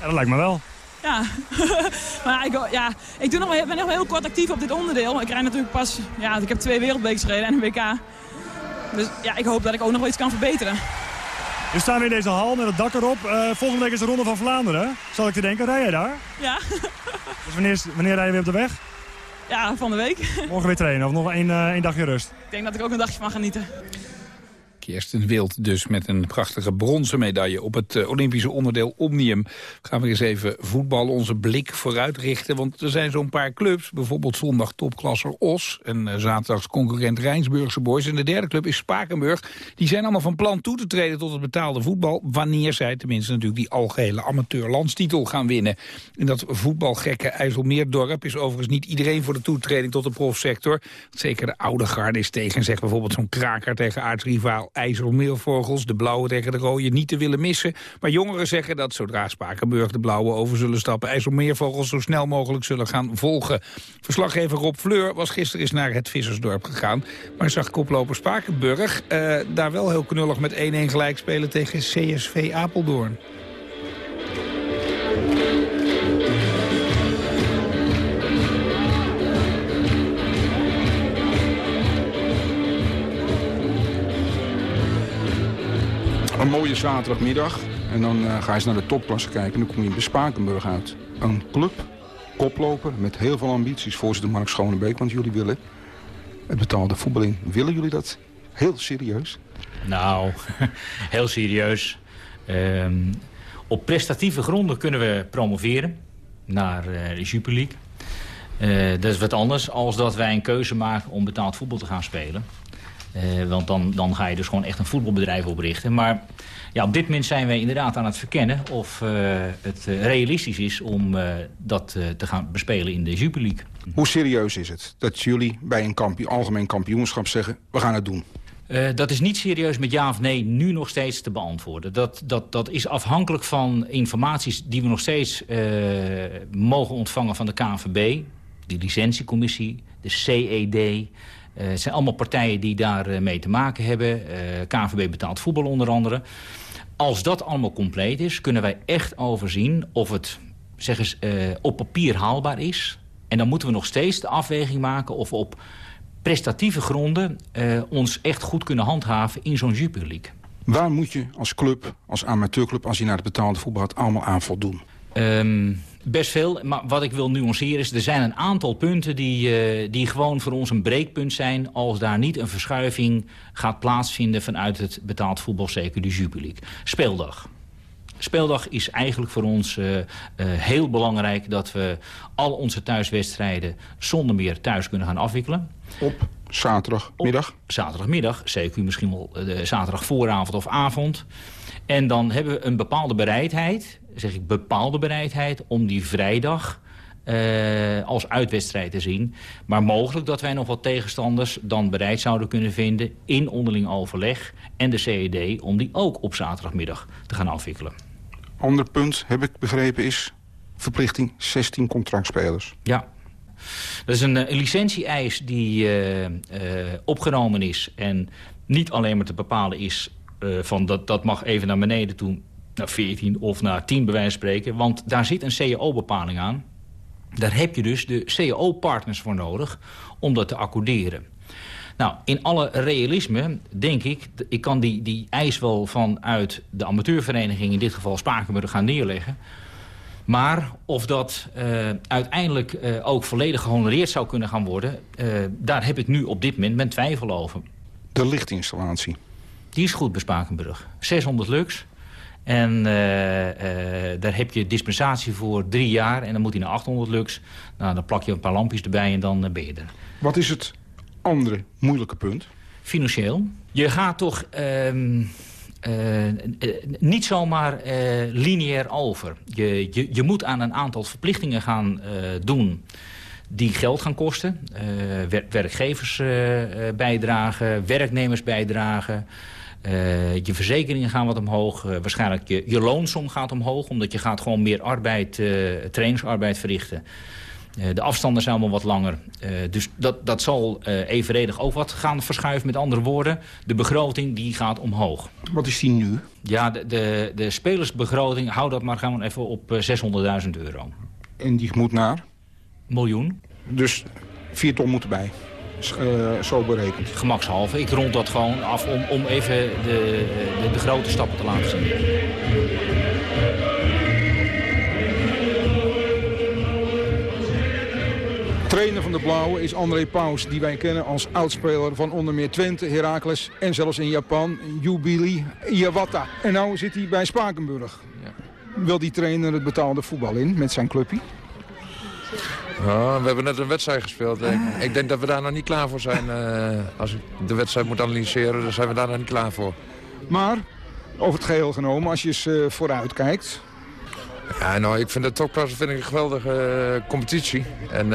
Ja, dat lijkt me wel. Ja, maar ik, ja, ik doe nog wel, ben nog wel heel kort actief op dit onderdeel. Ik rijd natuurlijk pas, ja, ik heb twee wereldbekers gereden en een WK. Dus ja, ik hoop dat ik ook nog wel iets kan verbeteren. We staan weer in deze hal met het dak erop. Uh, volgende week is de Ronde van Vlaanderen. Zal ik te denken, rij jij daar? Ja. dus wanneer, wanneer rij je weer op de weg? Ja, van de week. Morgen weer trainen of nog één, uh, één dagje rust? Ik denk dat ik ook een dagje van genieten. Kirsten Wild dus met een prachtige bronzen medaille... op het eh, Olympische onderdeel Omnium. Gaan we eens even voetbal onze blik vooruit richten. Want er zijn zo'n paar clubs. Bijvoorbeeld zondag topklasser Os. En uh, zaterdags concurrent Rijnsburgse Boys. En de derde club is Spakenburg. Die zijn allemaal van plan toe te treden tot het betaalde voetbal. Wanneer zij tenminste natuurlijk die algehele amateurlandstitel gaan winnen. In dat voetbalgekke IJsselmeerdorp is overigens niet iedereen voor de toetreding tot de profsector. Zeker de oude garde is tegen. Zegt bijvoorbeeld zo'n kraker tegen aardsrivaal IJsselmeervogels. De blauwe tegen de rode niet te willen missen. Maar jongeren zeggen dat zodra Spakenburg de blauwe over zullen stappen... IJsselmeervogels zo snel mogelijk zullen gaan volgen. Verslaggever Rob Fleur was gisteren eens naar het Vissersdorp gegaan. Maar zag koploper Spakenburg uh, daar wel heel knullig met 1-1 gelijk spelen tegen CSV Apeldoorn. Een mooie zaterdagmiddag. En dan uh, ga je eens naar de topklasse kijken. En dan kom je bij Spakenburg uit. Een club, koploper, met heel veel ambities. Voorzitter Mark Schonebeek, want jullie willen het betaalde voetbal in. Willen jullie dat heel serieus? Nou, heel serieus. Um, op prestatieve gronden kunnen we promoveren naar uh, de Super League. Uh, dat is wat anders als dat wij een keuze maken om betaald voetbal te gaan spelen. Uh, want dan, dan ga je dus gewoon echt een voetbalbedrijf oprichten. Maar ja, op dit moment zijn wij inderdaad aan het verkennen of uh, het uh, realistisch is om dat te gaan bespelen in de League. Hoe serieus is het dat jullie bij een kampioen, algemeen kampioenschap zeggen... we gaan het doen? Uh, dat is niet serieus met ja of nee nu nog steeds te beantwoorden. Dat, dat, dat is afhankelijk van informaties die we nog steeds uh, mogen ontvangen van de KNVB. De licentiecommissie, de CED. Uh, het zijn allemaal partijen die daar mee te maken hebben. KNVB betaalt voetbal onder andere. Als dat allemaal compleet is, kunnen wij echt overzien of het zeg eens, op papier haalbaar is. En dan moeten we nog steeds de afweging maken of we op prestatieve gronden ons echt goed kunnen handhaven in zo'n Jupiler League. Waar moet je als club, als amateurclub, als je naar het betaalde voetbal gaat, allemaal aan voldoen? Um, best veel, maar wat ik wil nuanceren is... er zijn een aantal punten die, uh, die gewoon voor ons een breekpunt zijn... als daar niet een verschuiving gaat plaatsvinden vanuit het betaald voetbal, zeker de League. Speeldag. Speeldag is eigenlijk voor ons uh, uh, heel belangrijk... dat we al onze thuiswedstrijden zonder meer thuis kunnen gaan afwikkelen. Op zaterdagmiddag? Op zaterdagmiddag, zeker misschien wel uh, zaterdag vooravond of avond. En dan hebben we een bepaalde bereidheid, zeg ik bepaalde bereidheid... om die vrijdag uh, als uitwedstrijd te zien. Maar mogelijk dat wij nog wat tegenstanders dan bereid zouden kunnen vinden... in onderling overleg en de CED om die ook op zaterdagmiddag te gaan afwikkelen. Ander punt, heb ik begrepen, is verplichting 16 contractspelers. Ja. Dat is een, een licentie-eis die uh, uh, opgenomen is... en niet alleen maar te bepalen is van dat, dat mag even naar beneden toe... naar 14 of naar 10 bij wijze van spreken. Want daar zit een CAO-bepaling aan. Daar heb je dus de CAO-partners voor nodig om dat te accorderen. Nou, in alle realisme denk ik... ik kan die, die eis wel vanuit de amateurvereniging... in dit geval Spakenburg gaan neerleggen... Maar of dat uh, uiteindelijk uh, ook volledig gehonoreerd zou kunnen gaan worden... Uh, daar heb ik nu op dit moment mijn twijfel over. De lichtinstallatie? Die is goed bij Spakenburg. 600 lux. En daar heb je dispensatie voor drie jaar. En dan moet hij naar 800 lux. Nou, dan plak je een paar lampjes erbij en dan ben je er. Wat is het andere moeilijke punt? Financieel. Je gaat toch... Uh, niet zomaar uh, lineair over. Je, je, je moet aan een aantal verplichtingen gaan uh, doen die geld gaan kosten. Wer werkgeversbijdragen, werknemersbijdragen. je verzekeringen gaan wat omhoog. waarschijnlijk je, je loonsom gaat omhoog. Omdat je gaat gewoon meer arbeid, trainingsarbeid verrichten. De afstanden zijn allemaal wat langer. Dus dat, dat zal evenredig ook wat gaan verschuiven. Met andere woorden, de begroting die gaat omhoog. Wat is die nu? Ja, de, de, de spelersbegroting, hou dat maar gewoon even op 600.000 euro. En die moet naar? Miljoen. Dus 4 ton moet erbij? Zo berekend? Gemakshalve. Ik rond dat gewoon af om, om even de, de, de grote stappen te laten zien. trainer van de Blauwe is André Paus, die wij kennen als oudspeler van onder meer Twente, Heracles en zelfs in Japan, Jubili Iwata. En nou zit hij bij Spakenburg. Wil die trainer het betaalde voetbal in met zijn clubje? Ja, we hebben net een wedstrijd gespeeld. Ik, ik denk dat we daar nog niet klaar voor zijn. Eh, als ik de wedstrijd moet analyseren, dan zijn we daar nog niet klaar voor. Maar, over het geheel genomen, als je eens eh, vooruit kijkt... Ja, nou, ik vind de topklasse vind ik een geweldige eh, competitie. En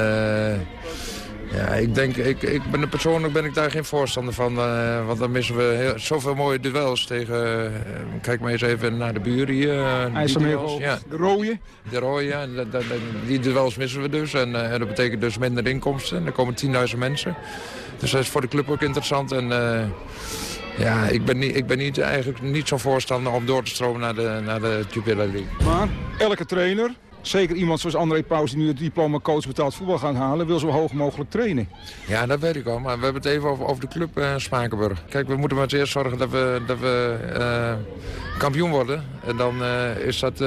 ja, ik denk, ik, ik ben er persoonlijk ben ik daar geen voorstander van. eh, want dan missen we heel, zoveel mooie duels tegen... eh, kijk maar eens even naar de buren hier. duels, de rode. De rode, ja. die duels missen we dus. En dat betekent dus minder inkomsten. Er komen 10.000 mensen. Dus dat is voor de club ook interessant. En ja, ik ben, niet, ik ben niet, eigenlijk niet zo'n voorstander om door te stromen naar de, naar de Jupiler League. Maar elke trainer, zeker iemand zoals André Paus... die nu het diploma coach betaald voetbal gaat halen... wil zo hoog mogelijk trainen. Ja, dat weet ik wel. Maar we hebben het even over, over de club eh Spakenburg. Kijk, we moeten maar eens eerst zorgen dat we, dat we eh, kampioen worden. En dan eh, is dat,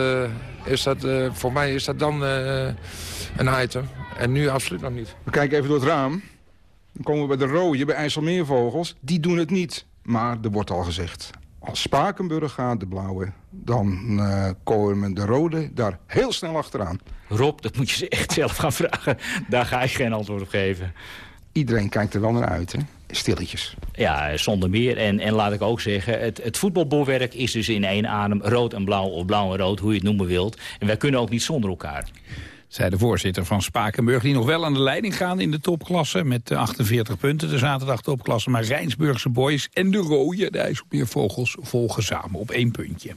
is dat voor mij is dat dan een item. En nu absoluut nog niet. We kijken even door het raam. Dan komen we bij de rode, bij IJsselmeervogels. Die doen het niet. Maar er wordt al gezegd... als Spakenburg gaat, de blauwe... dan eh, komen de rode daar heel snel achteraan. Rob, dat moet je ze echt zelf gaan vragen. Daar ga ik geen antwoord op geven. Iedereen kijkt er wel naar uit, hè? Stilletjes. Ja, zonder meer. En, en laat ik ook zeggen, het, het voetbalbolwerk is dus in één adem rood en blauw of blauw en rood, hoe je het noemen wilt. En wij kunnen ook niet zonder elkaar. Zei de voorzitter van Spakenburg, die nog wel aan de leiding gaan in de topklasse. Met eh, 48 punten, de zaterdag topklasse. Maar Rijnsburgse Boys en de Rode, de IJsselmeervogels, volgen samen op één puntje.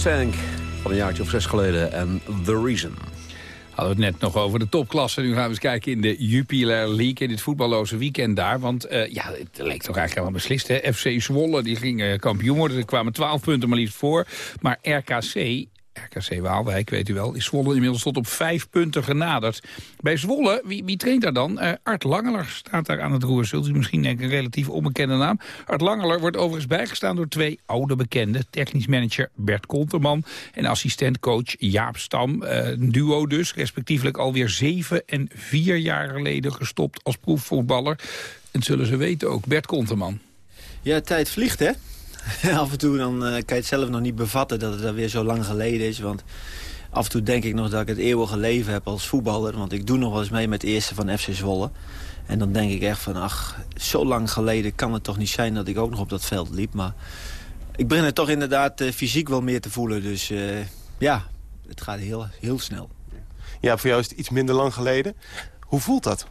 Van een jaartje of zes geleden en The Reason. Hadden we het net nog over de topklasse. Nu gaan we eens kijken in de Jupiler League. In dit voetballoze weekend daar. Want uh, ja, het leek toch eigenlijk helemaal beslist. Hè? FC Zwolle die ging uh, kampioen worden. Er kwamen 12 punten maar liefst voor. Maar RKC RKC Waalwijk, weet u wel, is Zwolle inmiddels tot op vijf punten genaderd. Bij Zwolle, wie, wie traint daar dan? Uh, Art Langeler staat daar aan het roer. Zult u misschien denken, een relatief onbekende naam. Art Langeler wordt overigens bijgestaan door twee oude bekenden. Technisch manager Bert Konterman en assistentcoach Jaap Stam. Uh, een duo dus, respectievelijk alweer zeven en vier jaar geleden gestopt als proefvoetballer. En zullen ze weten ook, Bert Konterman. Ja, tijd vliegt hè? af en toe dan, uh, kan je het zelf nog niet bevatten dat het alweer zo lang geleden is. Want af en toe denk ik nog dat ik het eeuwige leven heb als voetballer. Want ik doe nog wel eens mee met de eerste van FC Zwolle. En dan denk ik echt van, ach, zo lang geleden kan het toch niet zijn dat ik ook nog op dat veld liep. Maar ik begin het toch inderdaad uh, fysiek wel meer te voelen. Dus uh, ja, het gaat heel, heel snel. Ja, voor jou is het iets minder lang geleden. Hoe voelt dat?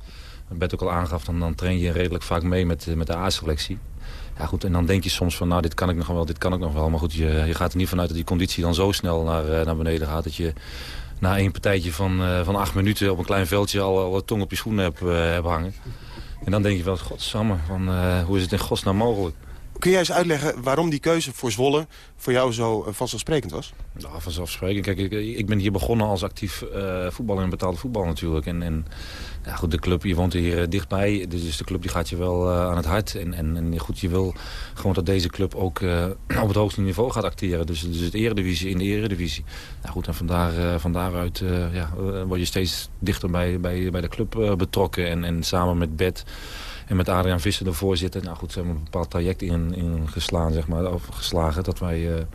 Bert ook al aangaf, dan, dan train je redelijk vaak mee met, met de A-selectie. Ja, goed, en dan denk je soms van, nou, dit kan ik nog wel, dit kan ik nog wel. Maar goed, je, je gaat er niet vanuit dat die conditie dan zo snel naar, naar beneden gaat... dat je na één partijtje van, uh, van acht minuten op een klein veldje al, al tong op je schoenen hebt, uh, hebt hangen. En dan denk je wel, godsamme, van, hoe is het in godsnaam mogelijk? Kun jij eens uitleggen waarom die keuze voor Zwolle voor jou zo vanzelfsprekend was? Nou, vanzelfsprekend. Kijk, ik, ik ben hier begonnen als actief voetballer en betaalde voetbal natuurlijk. En, en ja, goed, de club, je woont hier dichtbij, dus de club die gaat je wel aan het hart. En, en, goed, je wil gewoon dat deze club ook op het hoogste niveau gaat acteren. Dus, dus het eredivisie in de eredivisie. Nou goed, en vandaar, van daaruit ja, word je steeds dichter bij, bij, bij de club betrokken. En, en samen met Bed en met Adriaan Visser, de voorzitter, nou goed, ze hebben een bepaald traject in, in geslaan, zeg maar, of geslagen. Dat wij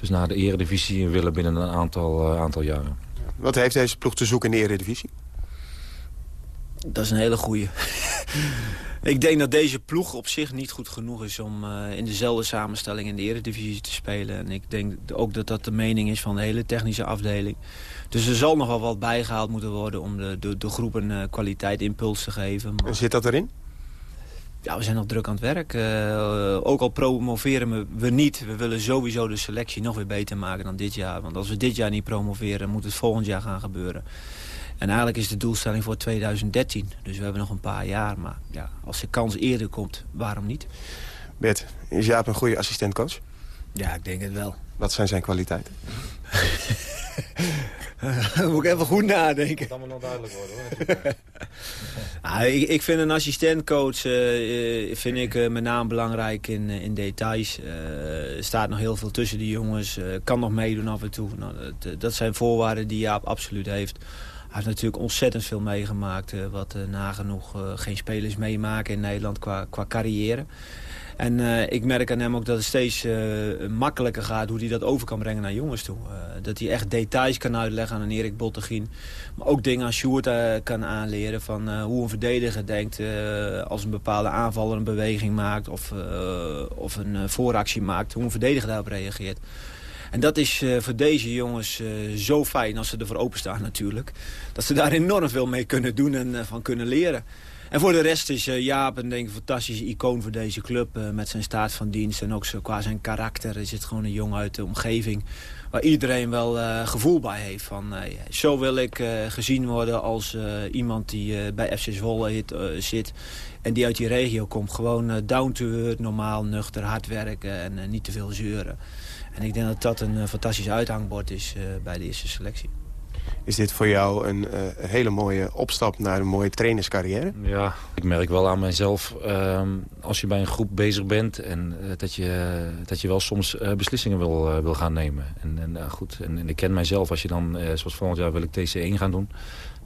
dus naar de eredivisie willen binnen een aantal, aantal jaren. Wat heeft deze ploeg te zoeken in de eredivisie? Dat is een hele goeie. ik denk dat deze ploeg op zich niet goed genoeg is om uh, in dezelfde samenstelling in de eredivisie te spelen. En ik denk ook dat dat de mening is van de hele technische afdeling. Dus er zal nog wel wat bijgehaald moeten worden om de, de, de groep een uh, kwaliteit impuls te geven. Maar... En zit dat erin? Ja, we zijn nog druk aan het werk. Uh, ook al promoveren we niet. We willen sowieso de selectie nog weer beter maken dan dit jaar. Want als we dit jaar niet promoveren, moet het volgend jaar gaan gebeuren. En eigenlijk is de doelstelling voor 2013. Dus we hebben nog een paar jaar. Maar ja, als de kans eerder komt, waarom niet? Bert, is Jaap een goede assistentcoach? Ja, ik denk het wel. Wat zijn zijn kwaliteiten? Moet ik even goed nadenken. Dat moet allemaal nog duidelijk worden. Hoor. ah, ik, ik, vind een assistentcoach uh, vind ik, uh, met name belangrijk in, uh, in details. er staat nog heel veel tussen die jongens. kan nog meedoen af en toe. Nou, dat, dat zijn voorwaarden die Jaap absoluut heeft. Hij heeft natuurlijk ontzettend veel meegemaakt. Uh, wat uh, nagenoeg uh, geen spelers meemaken in Nederland qua, qua carrière. En ik merk aan hem ook dat het steeds makkelijker gaat hoe hij dat over kan brengen naar jongens toe. dat hij echt details kan uitleggen aan een Erik Bottegien. Maar ook dingen aan Sjoerd kan aanleren van hoe een verdediger denkt als een bepaalde aanvaller een beweging maakt of, of een vooractie maakt. Hoe een verdediger daarop reageert. En dat is voor deze jongens zo fijn als ze ervoor openstaan natuurlijk. Dat ze daar enorm veel mee kunnen doen en van kunnen leren. En voor de rest is Jaap een, denk ik, fantastische icoon voor deze club. met zijn staat van dienst en ook zo, qua zijn karakter is het gewoon een jongen uit de omgeving. Waar iedereen wel gevoel bij heeft. Van, zo wil ik gezien worden als iemand die bij FC Zwolle zit. En die uit die regio komt. Gewoon down to earth, normaal, nuchter, hard werken en niet te veel zeuren. En ik denk dat dat een fantastisch uithangbord is bij de eerste selectie. Is dit voor jou een uh, hele mooie opstap naar een mooie trainerscarrière? Ja, ik merk wel aan mijzelf, uh, als je bij een groep bezig bent... en dat, je, dat je wel soms beslissingen wil, wil gaan nemen. En, en goed, en, en, ik ken mijzelf, als je dan, zoals volgend jaar wil ik TC1 gaan doen...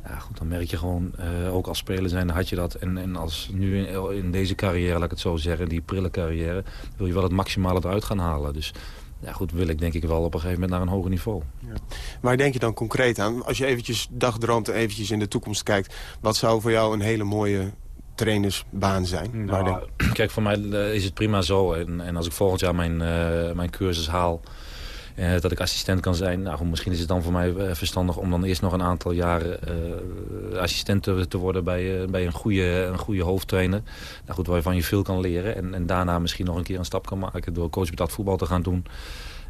Ja, goed, dan merk je gewoon, ook als speler zijn, had je dat. En, en als nu in, in, deze carrière, laat ik het zo zeggen, die prille carrière... wil je wel het maximale eruit gaan halen. Dus ja, goed, wil ik denk ik wel op een gegeven moment naar een hoger niveau. Ja. Waar denk je dan concreet aan? Als je eventjes dagdroomt en eventjes in de toekomst kijkt... wat zou voor jou een hele mooie trainersbaan zijn? Nou, kijk, voor mij is het prima zo. En, en als ik volgend jaar mijn, uh, mijn cursus haal... Uh, dat ik assistent kan zijn. Nou, misschien is het dan voor mij uh, verstandig om dan eerst nog een aantal jaren uh, assistent te, te, worden bij, bij een, goede, een goede hoofdtrainer. Nou goed, waarvan je veel kan leren. En, en daarna misschien nog een keer een stap kan maken door coach betaald voetbal te gaan doen.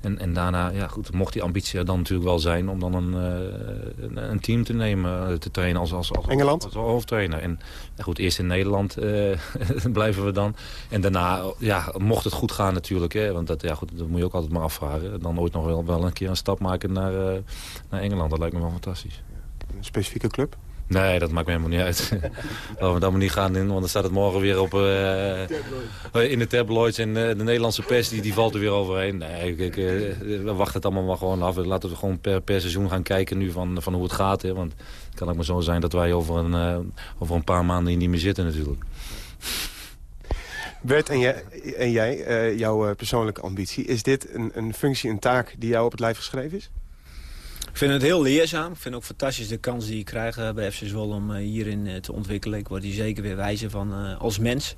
En, en daarna, ja goed, mocht die ambitie er dan natuurlijk wel zijn... om dan een, eh, een, een team te nemen, eh, te trainen als, als, als, Engeland? als hoofdtrainer. En ja, goed, eerst in Nederland eh, blijven we dan. En daarna, ja, mocht het goed gaan natuurlijk. Hè, want dat, ja, goed, dat moet je ook altijd maar afvragen. Dan ooit nog wel, wel een keer een stap maken naar, naar Engeland. Dat lijkt me wel fantastisch. Een specifieke club? Nee, dat maakt me helemaal niet uit. Laten we dat maar niet gaan doen, want dan staat het morgen weer op, eh, in de tabloids. En eh, de Nederlandse pers die, die valt er weer overheen. Nee, eh, we wachten het allemaal maar gewoon af. Laten we gewoon per, per seizoen gaan kijken nu van, van hoe het gaat. Hè. Want het kan ook maar zo zijn dat wij over een, over een paar maanden hier niet meer zitten natuurlijk. Bert en jij, en jij jouw persoonlijke ambitie... is dit een, een functie, een taak die jou op het lijf geschreven is? Ik vind het heel leerzaam. Ik vind ook fantastisch de kans die ik krijg eh, bij FC Zwolle om eh, hierin eh, te ontwikkelen. Ik word hier zeker weer wijzer van als mens.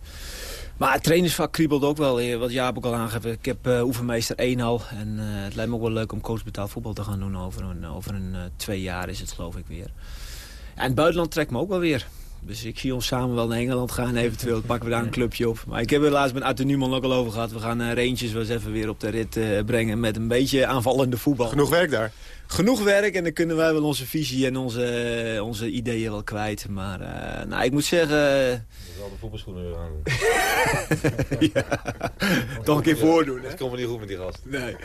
Maar het trainersvak kriebelt ook wel, wat Jaap ook al aangeeft. Ik heb oefenmeester 1 al. En het lijkt me ook wel leuk om coachbetaald voetbal te gaan doen. Over een, over een twee jaar is het geloof ik weer. En het buitenland trekt me ook wel weer. Dus ik zie ons samen wel naar Engeland gaan. Eventueel pakken we daar een clubje op. Maar ik heb er laatst met Arthur Newman ook al over gehad. We gaan Rangers wel eens even weer op de rit brengen. Met een beetje aanvallende voetbal. Genoeg werk daar? Genoeg werk en dan kunnen wij wel onze visie en onze, onze ideeën wel kwijt. Maar eh, nou, ik moet zeggen... wel de voetbalschoenen weer aan. Toch een keer voordoen, hè? Dat komt me niet goed met die gast. Nee.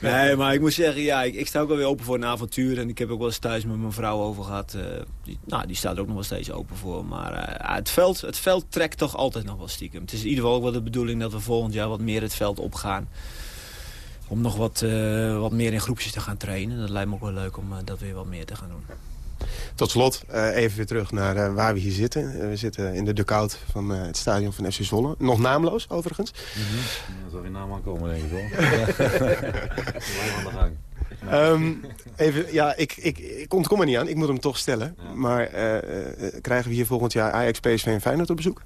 Nee, maar ik moet zeggen, ja, ik, ik sta ook wel weer open voor een avontuur. En ik heb ook wel eens thuis met mijn vrouw over gehad. eh, die, nou, die staat er ook nog wel steeds open voor. Maar eh, ja, het, veld, het veld trekt toch altijd nog wel stiekem. Het is in ieder geval ook wel de bedoeling dat we volgend jaar wat meer het veld opgaan. Om nog wat, eh, wat meer in groepjes te gaan trainen. Dat lijkt me ook wel leuk om eh, dat weer wat meer te gaan doen. Tot slot, eh, even weer terug naar eh, waar we hier zitten. We zitten in de dugout van eh, het stadion van FC Zwolle. Nog naamloos, overigens. Dat zal weer naam aankomen, denk ik hoor. Lang aan de gang. Ehm, even, ja, ik, ik, ik ontkom er niet aan. Ik moet hem toch stellen. Maar eh, eh, krijgen we hier volgend jaar Ajax, PSV en Feyenoord op bezoek?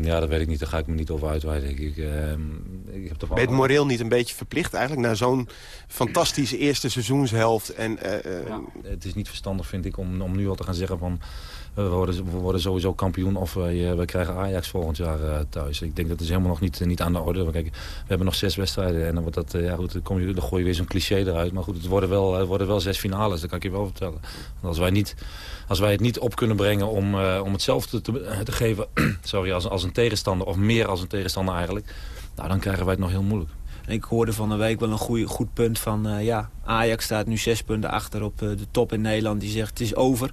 Ja, dat weet ik niet. Daar ga ik me niet over uitweiden. Ik, ik, ehm, ik heb Ben je het moreel niet een beetje verplicht eigenlijk... na zo'n fantastische eerste seizoenshelft? En, eh, eh, Het is niet verstandig, vind ik, om, om nu al te gaan zeggen van... We worden, we worden sowieso kampioen of we, we krijgen Ajax volgend jaar eh, thuis. Ik denk dat is helemaal nog niet, niet aan de orde. Want Kijk, we hebben nog zes wedstrijden en dan, wordt dat, eh, ja, goed, dan, kom je, gooi je weer zo'n cliché eruit. Maar goed, het worden wel, het worden wel zes finales, dat kan ik je wel vertellen. Want als wij, niet, als wij het niet op kunnen brengen om, eh, om hetzelfde te, te geven sorry, als, als een tegenstander... of meer als een tegenstander eigenlijk... Nou, dan krijgen wij het nog heel moeilijk. Ik hoorde van de week wel een goeie, goed punt van... eh, ja, Ajax staat nu zes punten achter op eh, de top in Nederland. Die zegt het is over.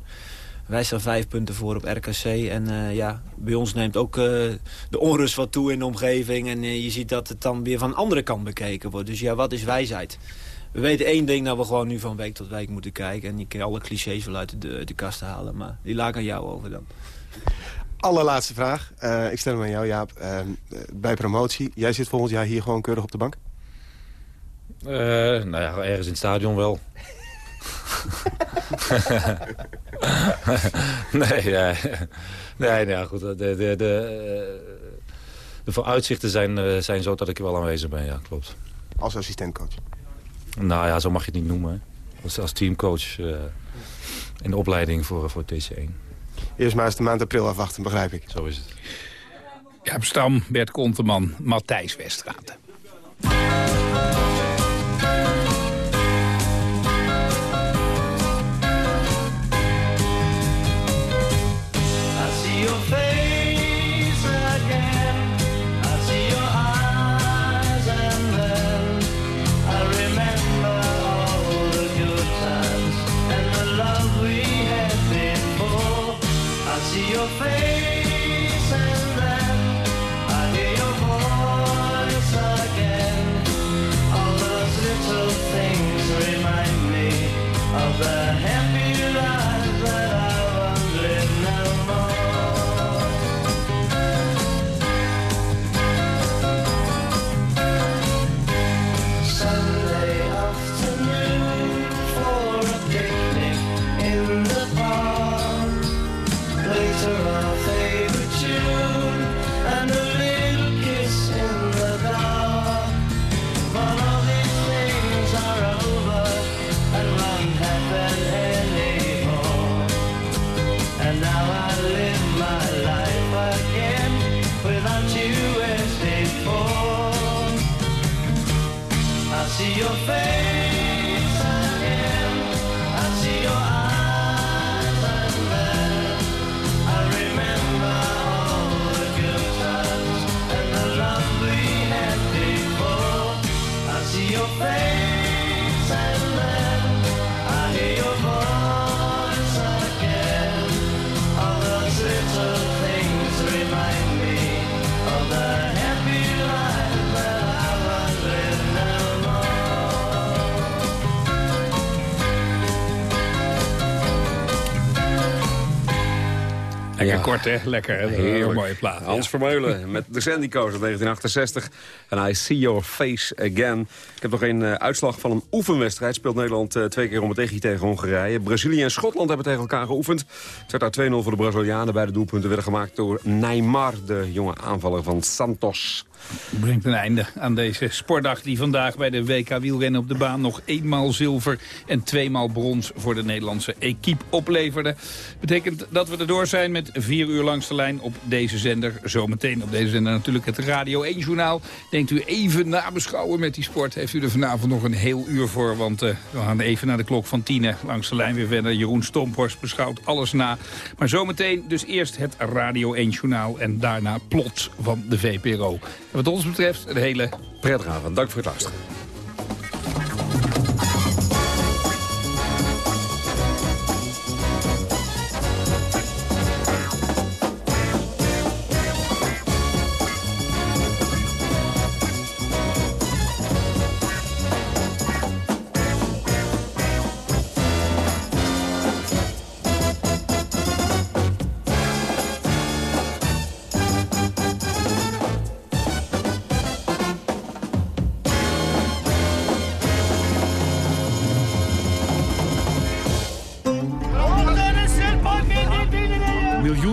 Wij staan vijf punten voor op RKC. En eh, ja, bij ons neemt ook eh, de onrust wat toe in de omgeving. En eh, je ziet dat het dan weer van de andere kant bekeken wordt. Dus ja, wat is wijsheid? We weten één ding dat we gewoon nu van week tot week moeten kijken. En je kan alle clichés wel uit de, de kast halen. Maar die laat ik aan jou over dan. allerlaatste vraag. Eh, ik stel hem aan jou, Jaap. Eh, bij promotie, jij zit volgend jaar hier gewoon keurig op de bank? Eh, nou ja, ergens in het stadion wel. nee, ja. nee, nou ja, goed. De, de, de, de vooruitzichten zijn, eh, zijn zo dat ik er wel aanwezig ben, ja, klopt. Als assistentcoach? Nou ja, zo mag je het niet noemen. Hè. Als, als teamcoach eh, in de opleiding voor, voor TC1. Eerst maar eens de maand april afwachten, begrijp ik. Zo is het. Jaap Stam, Bert Konteman, Matthijs Westraat. Kort, hè? Lekker, hè? Heel mooie plaat. Hans Vermeulen met de Sandico's uit 1968. En I See Your Face Again. Ik heb nog een uh, uitslag van een oefenwedstrijd. Speelt Nederland uh, twee keer om het egie tegen Hongarije. Brazilië en Schotland hebben tegen elkaar geoefend. Het werd daar 2-0 voor de Brazilianen. Beide doelpunten werden gemaakt door Neymar, de jonge aanvaller van Santos. Brengt een einde aan deze sportdag die vandaag bij de WK wielrennen op de baan nog eenmaal zilver en tweemaal brons voor de Nederlandse equipe opleverde. Betekent dat we erdoor zijn met vier uur langs de lijn op deze zender. Zometeen op deze zender natuurlijk het Radio 1 journaal. Denkt u even nabeschouwen met die sport. Heeft u er vanavond nog een heel uur voor, want uh, we gaan even naar de klok van tienen langs de lijn weer verder. Jeroen Stomphorst beschouwt alles na. Maar zometeen dus eerst het Radio 1 journaal en daarna plot van de VPRO. En wat ons betreft een hele prettige avond. Dank voor het luisteren.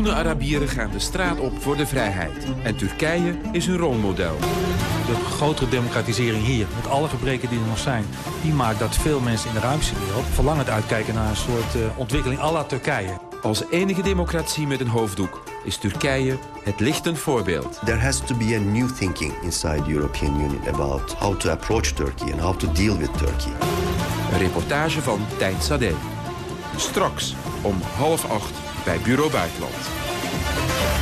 Miljoenen Arabieren gaan de straat op voor de vrijheid. En Turkije is een rolmodel. De grotere democratisering hier, met alle gebreken die er nog zijn... die maakt dat veel mensen in de ruimste wereld verlangend uitkijken naar een soort uh, ontwikkeling à la Turkije. Als enige democratie met een hoofddoek is Turkije het lichtend voorbeeld. There has to be a new thinking inside the European Union about how to approach Turkey and how to deal with Turkey. Een reportage van Tijn Sade. Straks om half acht bij Bureau Buitenland.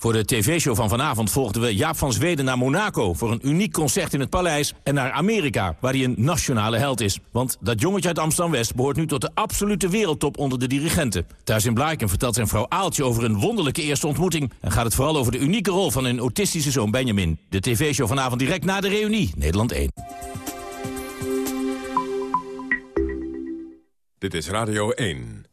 Voor de tv-show van vanavond volgden we Jaap van Zweden naar Monaco... voor een uniek concert in het paleis en naar Amerika... waar hij een nationale held is. Want dat jongetje uit Amsterdam-West behoort nu tot de absolute wereldtop onder de dirigenten. Thuis in Blaaken vertelt zijn vrouw Aaltje over een wonderlijke eerste ontmoeting... en gaat het vooral over de unieke rol van hun autistische zoon Benjamin. De tv-show vanavond direct na de reunie, Nederland 1. Dit is Radio 1.